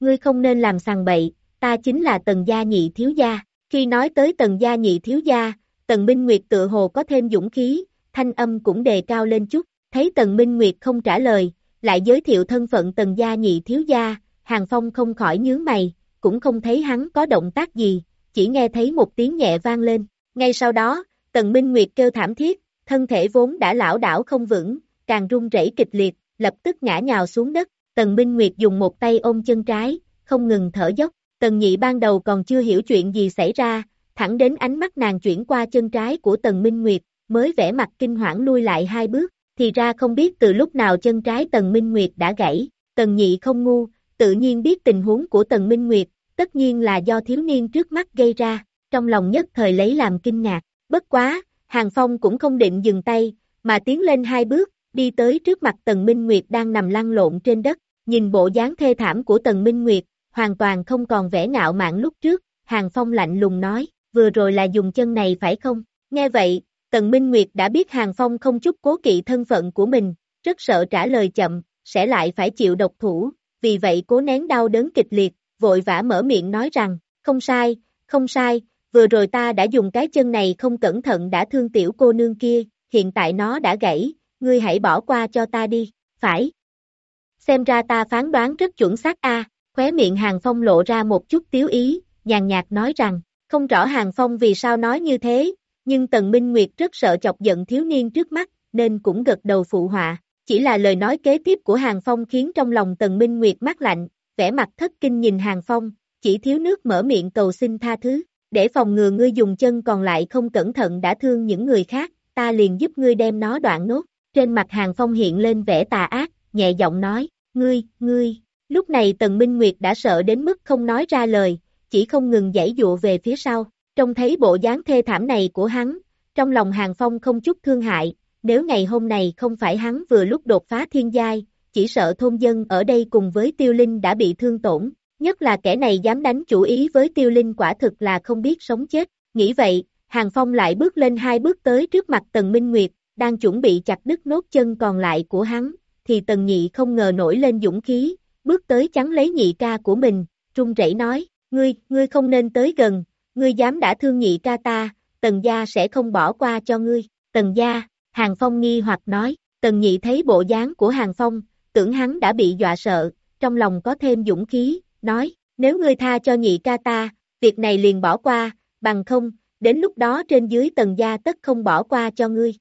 Ngươi không nên làm sàng bậy, ta chính là Tần Gia Nhị Thiếu Gia, khi nói tới Tần Gia Nhị Thiếu Gia, Tần Minh Nguyệt tự hồ có thêm dũng khí, thanh âm cũng đề cao lên chút, thấy Tần Minh Nguyệt không trả lời, lại giới thiệu thân phận Tần Gia Nhị Thiếu Gia, Hàng Phong không khỏi nhướng mày, cũng không thấy hắn có động tác gì, chỉ nghe thấy một tiếng nhẹ vang lên. Ngay sau đó, Tần Minh Nguyệt kêu thảm thiết, thân thể vốn đã lão đảo không vững, càng run rẩy kịch liệt, lập tức ngã nhào xuống đất. Tần Minh Nguyệt dùng một tay ôm chân trái, không ngừng thở dốc. Tần Nhị ban đầu còn chưa hiểu chuyện gì xảy ra, thẳng đến ánh mắt nàng chuyển qua chân trái của Tần Minh Nguyệt, mới vẻ mặt kinh hoảng lui lại hai bước, thì ra không biết từ lúc nào chân trái Tần Minh Nguyệt đã gãy. Tần Nhị không ngu, tự nhiên biết tình huống của Tần Minh Nguyệt, tất nhiên là do thiếu niên trước mắt gây ra, trong lòng nhất thời lấy làm kinh ngạc. Bất quá, Hàng Phong cũng không định dừng tay, mà tiến lên hai bước, đi tới trước mặt Tần Minh Nguyệt đang nằm lăn lộn trên đất, nhìn bộ dáng thê thảm của Tần Minh Nguyệt, hoàn toàn không còn vẻ ngạo mạn lúc trước, Hàng Phong lạnh lùng nói, vừa rồi là dùng chân này phải không? Nghe vậy, Tần Minh Nguyệt đã biết Hàng Phong không chút cố kỵ thân phận của mình, rất sợ trả lời chậm, sẽ lại phải chịu độc thủ, vì vậy cố nén đau đớn kịch liệt, vội vã mở miệng nói rằng, không sai, không sai, vừa rồi ta đã dùng cái chân này không cẩn thận đã thương tiểu cô nương kia, hiện tại nó đã gãy, ngươi hãy bỏ qua cho ta đi, phải. Xem ra ta phán đoán rất chuẩn xác a. khóe miệng Hàng Phong lộ ra một chút tiếu ý, nhàn nhạt nói rằng, không rõ Hàng Phong vì sao nói như thế, nhưng Tần Minh Nguyệt rất sợ chọc giận thiếu niên trước mắt, nên cũng gật đầu phụ họa. Chỉ là lời nói kế tiếp của Hàng Phong khiến trong lòng Tần Minh Nguyệt mát lạnh, vẻ mặt thất kinh nhìn Hàng Phong, chỉ thiếu nước mở miệng cầu xin tha thứ, để phòng ngừa ngươi dùng chân còn lại không cẩn thận đã thương những người khác, ta liền giúp ngươi đem nó đoạn nốt. Trên mặt Hàng Phong hiện lên vẻ tà ác, nhẹ giọng nói, ngươi, ngươi. Lúc này Tần Minh Nguyệt đã sợ đến mức không nói ra lời, chỉ không ngừng giãy dụa về phía sau. Trông thấy bộ dáng thê thảm này của hắn, trong lòng Hàng Phong không chút thương hại, nếu ngày hôm này không phải hắn vừa lúc đột phá thiên giai, chỉ sợ thôn dân ở đây cùng với tiêu linh đã bị thương tổn, nhất là kẻ này dám đánh chủ ý với tiêu linh quả thực là không biết sống chết, nghĩ vậy, Hàng Phong lại bước lên hai bước tới trước mặt Tần Minh Nguyệt, đang chuẩn bị chặt đứt nốt chân còn lại của hắn, thì Tần Nhị không ngờ nổi lên dũng khí, bước tới chắn lấy nhị ca của mình, trung rẩy nói, ngươi, ngươi không nên tới gần, ngươi dám đã thương nhị ca ta, Tần gia sẽ không bỏ qua cho ngươi, Tần gia, Hàng Phong nghi hoặc nói, Tần Nhị thấy bộ dáng của Hàng Phong, tưởng hắn đã bị dọa sợ, trong lòng có thêm dũng khí, nói, nếu ngươi tha cho nhị ca ta, việc này liền bỏ qua, bằng không, đến lúc đó trên dưới tần gia tất không bỏ qua cho ngươi.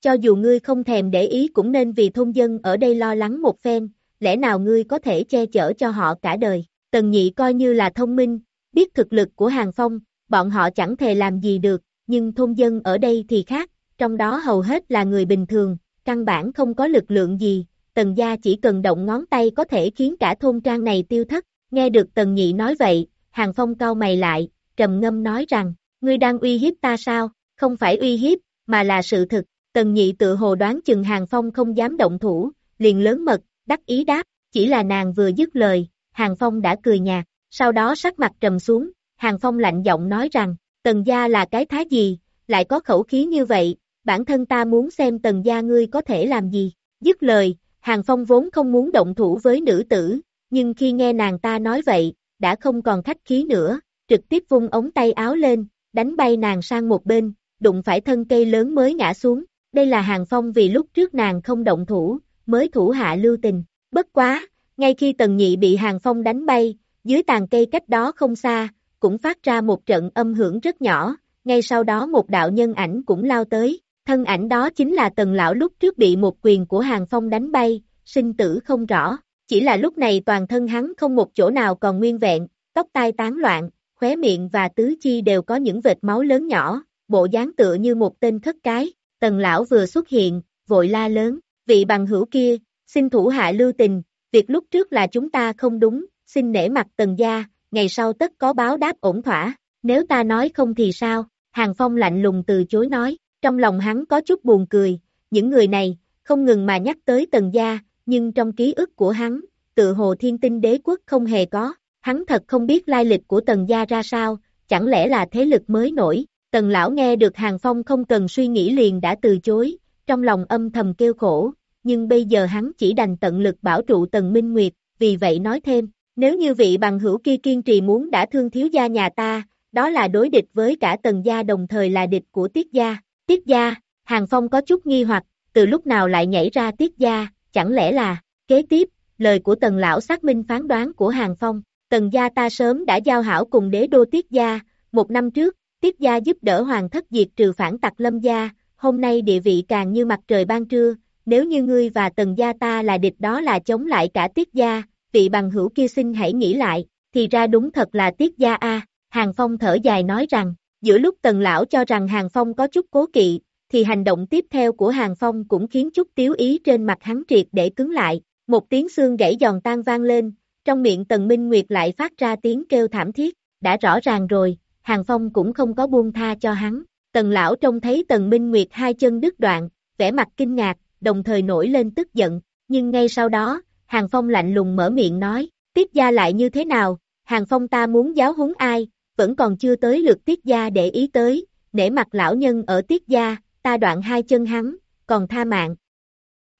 Cho dù ngươi không thèm để ý cũng nên vì thôn dân ở đây lo lắng một phen, lẽ nào ngươi có thể che chở cho họ cả đời. Tần nhị coi như là thông minh, biết thực lực của Hàng Phong, bọn họ chẳng thể làm gì được, nhưng thôn dân ở đây thì khác, trong đó hầu hết là người bình thường, căn bản không có lực lượng gì, tần gia chỉ cần động ngón tay có thể khiến cả thôn trang này tiêu thất, nghe được tần nhị nói vậy, Hàng Phong cau mày lại, trầm ngâm nói rằng, ngươi đang uy hiếp ta sao, không phải uy hiếp, mà là sự thực, tần nhị tự hồ đoán chừng Hàng Phong không dám động thủ, liền lớn mật, đắc ý đáp, chỉ là nàng vừa dứt lời, Hàng Phong đã cười nhạt, sau đó sắc mặt trầm xuống, Hàng Phong lạnh giọng nói rằng, tần gia là cái thái gì, lại có khẩu khí như vậy, bản thân ta muốn xem tần gia ngươi có thể làm gì, dứt lời, Hàng Phong vốn không muốn động thủ với nữ tử, nhưng khi nghe nàng ta nói vậy, đã không còn khách khí nữa, trực tiếp vung ống tay áo lên, đánh bay nàng sang một bên, đụng phải thân cây lớn mới ngã xuống. Đây là Hàng Phong vì lúc trước nàng không động thủ, mới thủ hạ lưu tình. Bất quá, ngay khi Tần Nhị bị Hàng Phong đánh bay, dưới tàn cây cách đó không xa, cũng phát ra một trận âm hưởng rất nhỏ, ngay sau đó một đạo nhân ảnh cũng lao tới, thân ảnh đó chính là Tần Lão lúc trước bị một quyền của Hàng Phong đánh bay, sinh tử không rõ, chỉ là lúc này toàn thân hắn không một chỗ nào còn nguyên vẹn, tóc tai tán loạn, khóe miệng và tứ chi đều có những vệt máu lớn nhỏ, bộ dáng tựa như một tên thất cái, tần lão vừa xuất hiện, vội la lớn, vị bằng hữu kia, xin thủ hạ lưu tình, việc lúc trước là chúng ta không đúng, xin nể mặt tần gia, ngày sau tất có báo đáp ổn thỏa, nếu ta nói không thì sao, Hàng Phong lạnh lùng từ chối nói, trong lòng hắn có chút buồn cười, những người này, không ngừng mà nhắc tới tần gia, nhưng trong ký ức của hắn, tự hồ thiên tinh đế quốc không hề có, hắn thật không biết lai lịch của tần gia ra sao, chẳng lẽ là thế lực mới nổi, tần lão nghe được hàng phong không cần suy nghĩ liền đã từ chối, trong lòng âm thầm kêu khổ, nhưng bây giờ hắn chỉ đành tận lực bảo trụ tần minh nguyệt, vì vậy nói thêm, nếu như vị bằng hữu kia kiên trì muốn đã thương thiếu gia nhà ta, đó là đối địch với cả tần gia đồng thời là địch của tiết gia, tiết gia, hàng phong có chút nghi hoặc, từ lúc nào lại nhảy ra tiết gia, chẳng lẽ là, kế tiếp, lời của tần lão xác minh phán đoán của hàng phong, tần gia ta sớm đã giao hảo cùng đế đô tiết gia, một năm trước, tiết gia giúp đỡ hoàng thất diệt trừ phản tặc lâm gia, hôm nay địa vị càng như mặt trời ban trưa, nếu như ngươi và tần gia ta là địch đó là chống lại cả tiết gia, vị bằng hữu kia xin hãy nghĩ lại, thì ra đúng thật là tiết gia a. Hàng Phong thở dài nói rằng, giữa lúc tần lão cho rằng Hàng Phong có chút cố kỵ, thì hành động tiếp theo của Hàng Phong cũng khiến chút tiếu ý trên mặt hắn triệt để cứng lại, một tiếng xương gãy giòn tan vang lên, trong miệng tần Minh Nguyệt lại phát ra tiếng kêu thảm thiết, đã rõ ràng rồi, Hàng Phong cũng không có buông tha cho hắn, tần lão trông thấy tần Minh Nguyệt hai chân đứt đoạn, vẻ mặt kinh ngạc, đồng thời nổi lên tức giận, nhưng ngay sau đó, Hàng Phong lạnh lùng mở miệng nói, tiếp gia lại như thế nào, Hàng Phong ta muốn giáo huấn ai, vẫn còn chưa tới lượt tiết gia để ý tới, nể mặt lão nhân ở tiết gia, ta đoạn hai chân hắn, còn tha mạng.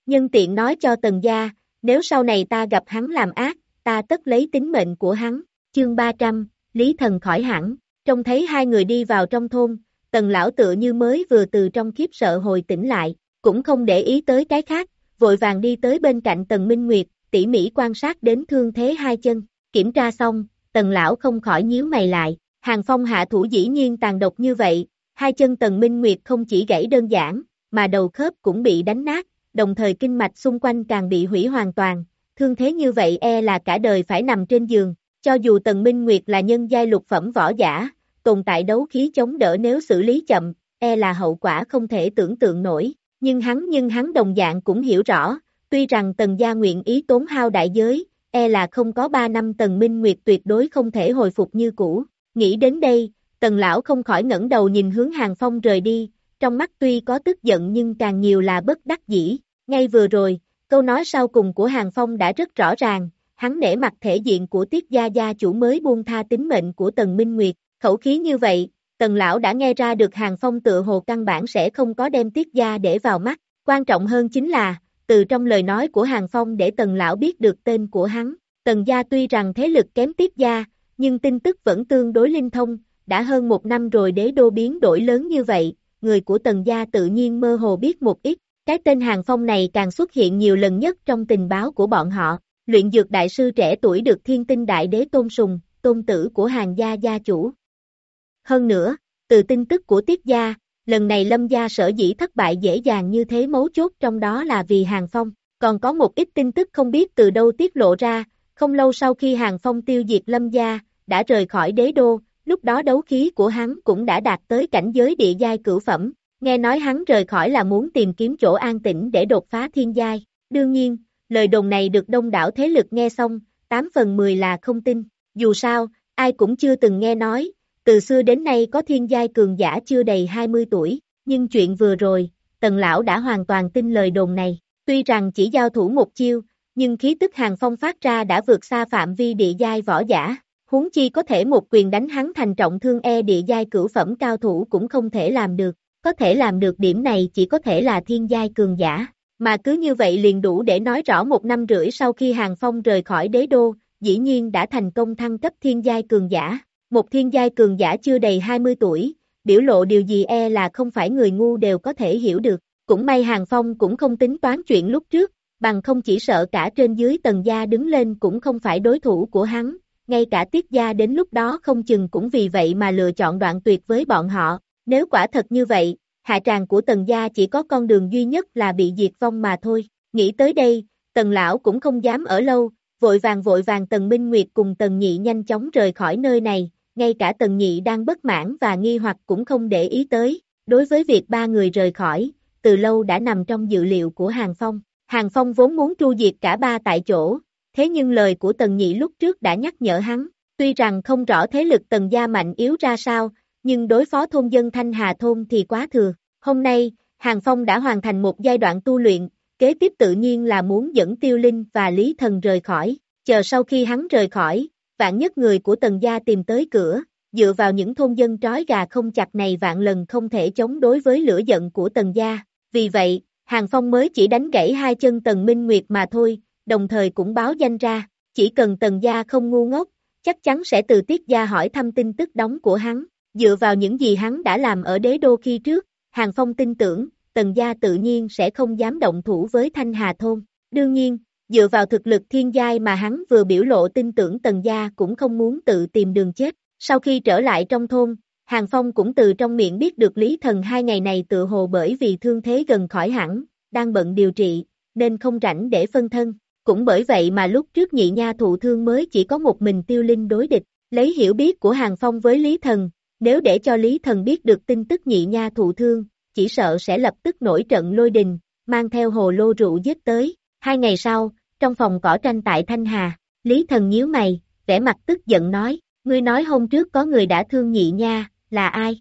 Nhân tiện nói cho tần gia, nếu sau này ta gặp hắn làm ác, ta tất lấy tính mệnh của hắn, chương 300, Lý Thần khỏi hẳn, trông thấy hai người đi vào trong thôn, tần lão tựa như mới vừa từ trong kiếp sợ hồi tỉnh lại, cũng không để ý tới cái khác, vội vàng đi tới bên cạnh tần Minh Nguyệt, tỉ mỉ quan sát đến thương thế hai chân, kiểm tra xong, tần lão không khỏi nhíu mày lại, hàng phong hạ thủ dĩ nhiên tàn độc như vậy, hai chân tần Minh Nguyệt không chỉ gãy đơn giản, mà đầu khớp cũng bị đánh nát, đồng thời kinh mạch xung quanh càng bị hủy hoàn toàn, thương thế như vậy e là cả đời phải nằm trên giường, cho dù tần Minh Nguyệt là nhân giai lục phẩm võ giả, tồn tại đấu khí chống đỡ nếu xử lý chậm, e là hậu quả không thể tưởng tượng nổi, nhưng hắn nhưng hắn đồng dạng cũng hiểu rõ, tuy rằng tần gia nguyện ý tốn hao đại giới, e là không có 3 năm tần minh nguyệt tuyệt đối không thể hồi phục như cũ. Nghĩ đến đây, tần lão không khỏi ngẩng đầu nhìn hướng hàng phong rời đi, trong mắt tuy có tức giận nhưng càng nhiều là bất đắc dĩ. Ngay vừa rồi, câu nói sau cùng của hàng phong đã rất rõ ràng, hắn nể mặt thể diện của tiết gia gia chủ mới buông tha tính mệnh của tần minh nguyệt, khẩu khí như vậy, tần lão đã nghe ra được hàng phong tự hồ căn bản sẽ không có đem tiết gia để vào mắt, quan trọng hơn chính là, từ trong lời nói của Hàng Phong để Tần Lão biết được tên của hắn. Tần gia tuy rằng thế lực kém tiết gia, nhưng tin tức vẫn tương đối linh thông, đã hơn một năm rồi đế đô biến đổi lớn như vậy, người của Tần gia tự nhiên mơ hồ biết một ít, cái tên Hàng Phong này càng xuất hiện nhiều lần nhất trong tình báo của bọn họ, luyện dược đại sư trẻ tuổi được thiên tinh đại đế tôn sùng, tôn tử của hàng gia gia chủ. Hơn nữa, từ tin tức của tiết gia, lần này lâm gia sở dĩ thất bại dễ dàng như thế mấu chốt trong đó là vì Hàng Phong, còn có một ít tin tức không biết từ đâu tiết lộ ra, không lâu sau khi Hàng Phong tiêu diệt lâm gia, đã rời khỏi đế đô, lúc đó đấu khí của hắn cũng đã đạt tới cảnh giới địa giai cửu phẩm, nghe nói hắn rời khỏi là muốn tìm kiếm chỗ an tĩnh để đột phá thiên giai, đương nhiên, lời đồn này được đông đảo thế lực nghe xong, 8 phần 10 là không tin, dù sao, ai cũng chưa từng nghe nói, từ xưa đến nay có thiên giai cường giả chưa đầy 20 tuổi, nhưng chuyện vừa rồi, tần lão đã hoàn toàn tin lời đồn này. Tuy rằng chỉ giao thủ một chiêu, nhưng khí tức hàng phong phát ra đã vượt xa phạm vi địa giai võ giả. Huống chi có thể một quyền đánh hắn thành trọng thương e địa giai cửu phẩm cao thủ cũng không thể làm được. Có thể làm được điểm này chỉ có thể là thiên giai cường giả. Mà cứ như vậy liền đủ để nói rõ một năm rưỡi sau khi hàng phong rời khỏi đế đô, dĩ nhiên đã thành công thăng cấp thiên giai cường giả. Một thiên giai cường giả chưa đầy 20 tuổi, biểu lộ điều gì e là không phải người ngu đều có thể hiểu được. Cũng may Hàng Phong cũng không tính toán chuyện lúc trước, bằng không chỉ sợ cả trên dưới tầng gia đứng lên cũng không phải đối thủ của hắn, ngay cả tiết gia đến lúc đó không chừng cũng vì vậy mà lựa chọn đoạn tuyệt với bọn họ. Nếu quả thật như vậy, hạ tràng của tần gia chỉ có con đường duy nhất là bị diệt vong mà thôi. Nghĩ tới đây, tần lão cũng không dám ở lâu, vội vàng vội vàng tần minh nguyệt cùng tần nhị nhanh chóng rời khỏi nơi này, ngay cả tần nhị đang bất mãn và nghi hoặc cũng không để ý tới, đối với việc ba người rời khỏi, từ lâu đã nằm trong dự liệu của Hàng Phong. Hàng Phong vốn muốn tru diệt cả ba tại chỗ, thế nhưng lời của tần nhị lúc trước đã nhắc nhở hắn, tuy rằng không rõ thế lực tần gia mạnh yếu ra sao, nhưng đối phó thôn dân Thanh Hà Thôn thì quá thừa. Hôm nay, Hàng Phong đã hoàn thành một giai đoạn tu luyện, kế tiếp tự nhiên là muốn dẫn Tiêu Linh và Lý Thần rời khỏi, chờ sau khi hắn rời khỏi, vạn nhất người của tần gia tìm tới cửa, dựa vào những thôn dân trói gà không chặt này vạn lần không thể chống đối với lửa giận của tần gia. Vì vậy, Hàng Phong mới chỉ đánh gãy hai chân tần Minh Nguyệt mà thôi, đồng thời cũng báo danh ra, chỉ cần tần gia không ngu ngốc, chắc chắn sẽ từ tiết gia hỏi thăm tin tức đóng của hắn, dựa vào những gì hắn đã làm ở đế đô khi trước, Hàng Phong tin tưởng, tần gia tự nhiên sẽ không dám động thủ với Thanh Hà Thôn. Đương nhiên, dựa vào thực lực thiên giai mà hắn vừa biểu lộ tin tưởng tần gia cũng không muốn tự tìm đường chết. Sau khi trở lại trong thôn, Hàng Phong cũng từ trong miệng biết được Lý Thần hai ngày này tự hồ bởi vì thương thế gần khỏi hẳn, đang bận điều trị, nên không rảnh để phân thân. Cũng bởi vậy mà lúc trước nhị nha thụ thương mới chỉ có một mình tiêu linh đối địch, lấy hiểu biết của Hàng Phong với Lý Thần, nếu để cho Lý Thần biết được tin tức nhị nha thụ thương, chỉ sợ sẽ lập tức nổi trận lôi đình, mang theo hồ lô rượu giết tới. Hai ngày sau, trong phòng cỏ tranh tại Thanh Hà, Lý Thần nhíu mày, vẻ mặt tức giận nói, ngươi nói hôm trước có người đã thương nhị nha, là ai?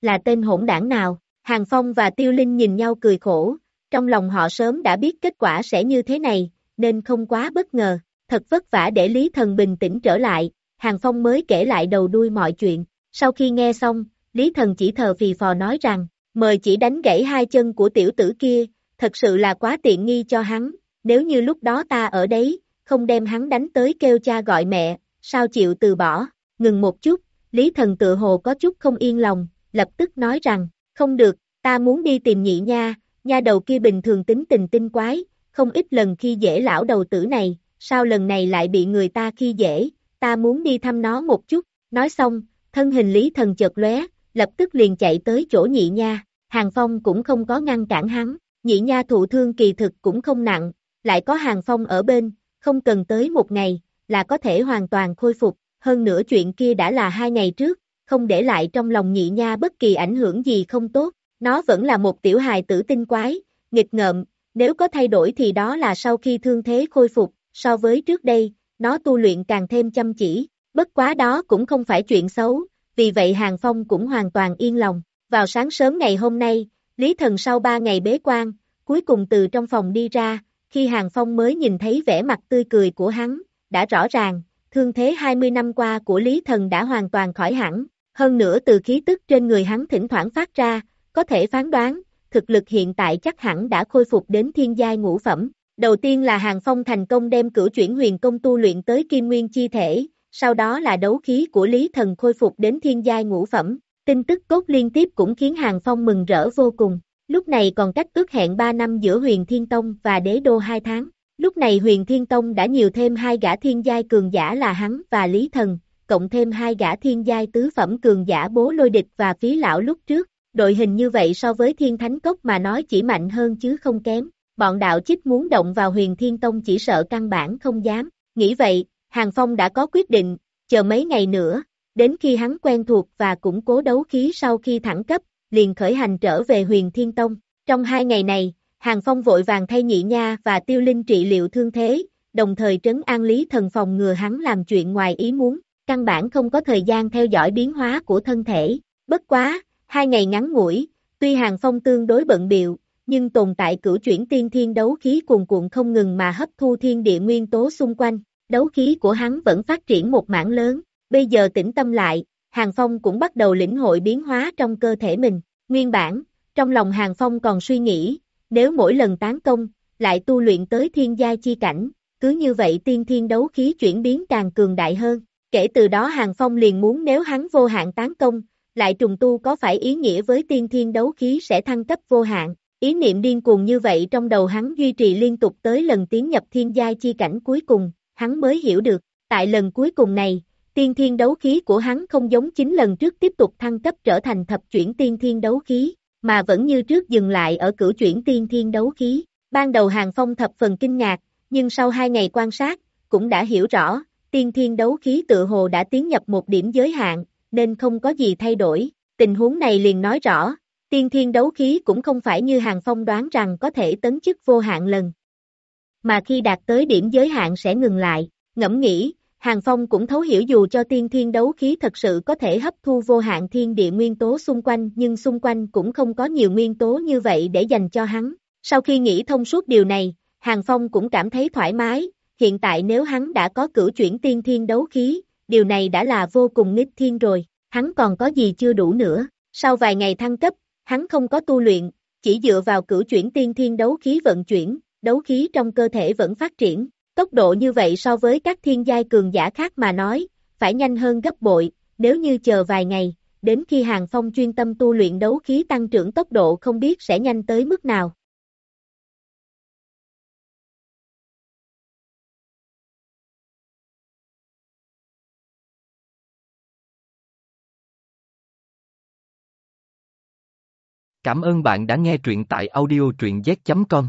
Là tên hỗn đảng nào? Hàng Phong và Tiêu Linh nhìn nhau cười khổ, trong lòng họ sớm đã biết kết quả sẽ như thế này, nên không quá bất ngờ, thật vất vả để Lý Thần bình tĩnh trở lại, Hàng Phong mới kể lại đầu đuôi mọi chuyện, sau khi nghe xong, Lý Thần chỉ thờ phì phò nói rằng, mời chỉ đánh gãy hai chân của tiểu tử kia, thật sự là quá tiện nghi cho hắn, nếu như lúc đó ta ở đấy, không đem hắn đánh tới kêu cha gọi mẹ, sao chịu từ bỏ, ngừng một chút, Lý Thần tự hồ có chút không yên lòng, lập tức nói rằng, không được, ta muốn đi tìm nhị nha, nha đầu kia bình thường tính tình tinh quái, không ít lần khi dễ lão đầu tử này, sao lần này lại bị người ta khi dễ, ta muốn đi thăm nó một chút, nói xong, thân hình Lý Thần chợt lóe, lập tức liền chạy tới chỗ nhị nha, Hàng Phong cũng không có ngăn cản hắn, nhị nha thụ thương kỳ thực cũng không nặng, lại có Hàng Phong ở bên, không cần tới một ngày, là có thể hoàn toàn khôi phục, hơn nữa chuyện kia đã là hai ngày trước, không để lại trong lòng nhị nha bất kỳ ảnh hưởng gì không tốt, nó vẫn là một tiểu hài tử tinh quái, nghịch ngợm, nếu có thay đổi thì đó là sau khi thương thế khôi phục, so với trước đây, nó tu luyện càng thêm chăm chỉ, bất quá đó cũng không phải chuyện xấu, vì vậy Hàng Phong cũng hoàn toàn yên lòng. Vào sáng sớm ngày hôm nay, Lý Thần sau ba ngày bế quan, cuối cùng từ trong phòng đi ra, khi Hàng Phong mới nhìn thấy vẻ mặt tươi cười của hắn, đã rõ ràng, thương thế 20 năm qua của Lý Thần đã hoàn toàn khỏi hẳn, hơn nữa từ khí tức trên người hắn thỉnh thoảng phát ra, có thể phán đoán, thực lực hiện tại chắc hẳn đã khôi phục đến thiên giai ngũ phẩm. Đầu tiên là Hàng Phong thành công đem cửu chuyển huyền công tu luyện tới kim nguyên chi thể, sau đó là đấu khí của Lý Thần khôi phục đến thiên giai ngũ phẩm. Tin tức cốt liên tiếp cũng khiến Hàng Phong mừng rỡ vô cùng. Lúc này còn cách ước hẹn 3 năm giữa huyền thiên tông và đế đô 2 tháng. Lúc này huyền thiên tông đã nhiều thêm hai gã thiên giai cường giả là hắn và Lý Thần, cộng thêm hai gã thiên giai tứ phẩm cường giả bố lôi địch và phí lão lúc trước. Đội hình như vậy so với thiên thánh cốc mà nói chỉ mạnh hơn chứ không kém. Bọn đạo chích muốn động vào huyền thiên tông chỉ sợ căn bản không dám. Nghĩ vậy, Hàng Phong đã có quyết định, chờ mấy ngày nữa, đến khi hắn quen thuộc và củng cố đấu khí sau khi thẳng cấp, liền khởi hành trở về huyền thiên tông. Trong hai ngày này, Hàng Phong vội vàng thay nhị nha và tiêu linh trị liệu thương thế, đồng thời trấn an lý thần phòng ngừa hắn làm chuyện ngoài ý muốn, căn bản không có thời gian theo dõi biến hóa của thân thể. Bất quá, hai ngày ngắn ngủi, tuy Hàng Phong tương đối bận biệu, nhưng tồn tại cửu chuyển tiên thiên đấu khí cuồn cuộn không ngừng mà hấp thu thiên địa nguyên tố xung quanh, đấu khí của hắn vẫn phát triển một mảng lớn, bây giờ tĩnh tâm lại, Hàng Phong cũng bắt đầu lĩnh hội biến hóa trong cơ thể mình, nguyên bản, trong lòng Hàng Phong còn suy nghĩ, nếu mỗi lần tán công, lại tu luyện tới thiên giai chi cảnh, cứ như vậy tiên thiên đấu khí chuyển biến càng cường đại hơn, kể từ đó Hàng Phong liền muốn nếu hắn vô hạn tán công, lại trùng tu có phải ý nghĩa với tiên thiên đấu khí sẽ thăng cấp vô hạn, ý niệm điên cuồng như vậy trong đầu hắn duy trì liên tục tới lần tiến nhập thiên giai chi cảnh cuối cùng, hắn mới hiểu được, tại lần cuối cùng này, tiên thiên đấu khí của hắn không giống chính lần trước tiếp tục thăng cấp trở thành thập chuyển tiên thiên đấu khí, mà vẫn như trước dừng lại ở cửu chuyển tiên thiên đấu khí. Ban đầu Hàng Phong thập phần kinh ngạc, nhưng sau hai ngày quan sát, cũng đã hiểu rõ, tiên thiên đấu khí tự hồ đã tiến nhập một điểm giới hạn, nên không có gì thay đổi. Tình huống này liền nói rõ, tiên thiên đấu khí cũng không phải như Hàng Phong đoán rằng có thể tấn chức vô hạn lần. Mà khi đạt tới điểm giới hạn sẽ ngừng lại, ngẫm nghĩ, Hàng Phong cũng thấu hiểu dù cho tiên thiên đấu khí thật sự có thể hấp thu vô hạn thiên địa nguyên tố xung quanh nhưng xung quanh cũng không có nhiều nguyên tố như vậy để dành cho hắn. Sau khi nghĩ thông suốt điều này, Hàng Phong cũng cảm thấy thoải mái, hiện tại nếu hắn đã có cửu chuyển tiên thiên đấu khí, điều này đã là vô cùng nghịch thiên rồi, hắn còn có gì chưa đủ nữa. Sau vài ngày thăng cấp, hắn không có tu luyện, chỉ dựa vào cửu chuyển tiên thiên đấu khí vận chuyển, đấu khí trong cơ thể vẫn phát triển. Tốc độ như vậy so với các thiên giai cường giả khác mà nói, phải nhanh hơn gấp bội, nếu như chờ vài ngày, đến khi Hàng Phong chuyên tâm tu luyện đấu khí tăng trưởng tốc độ không biết sẽ nhanh tới mức nào. Cảm ơn bạn đã nghe truyện tại audiotruyenz.com.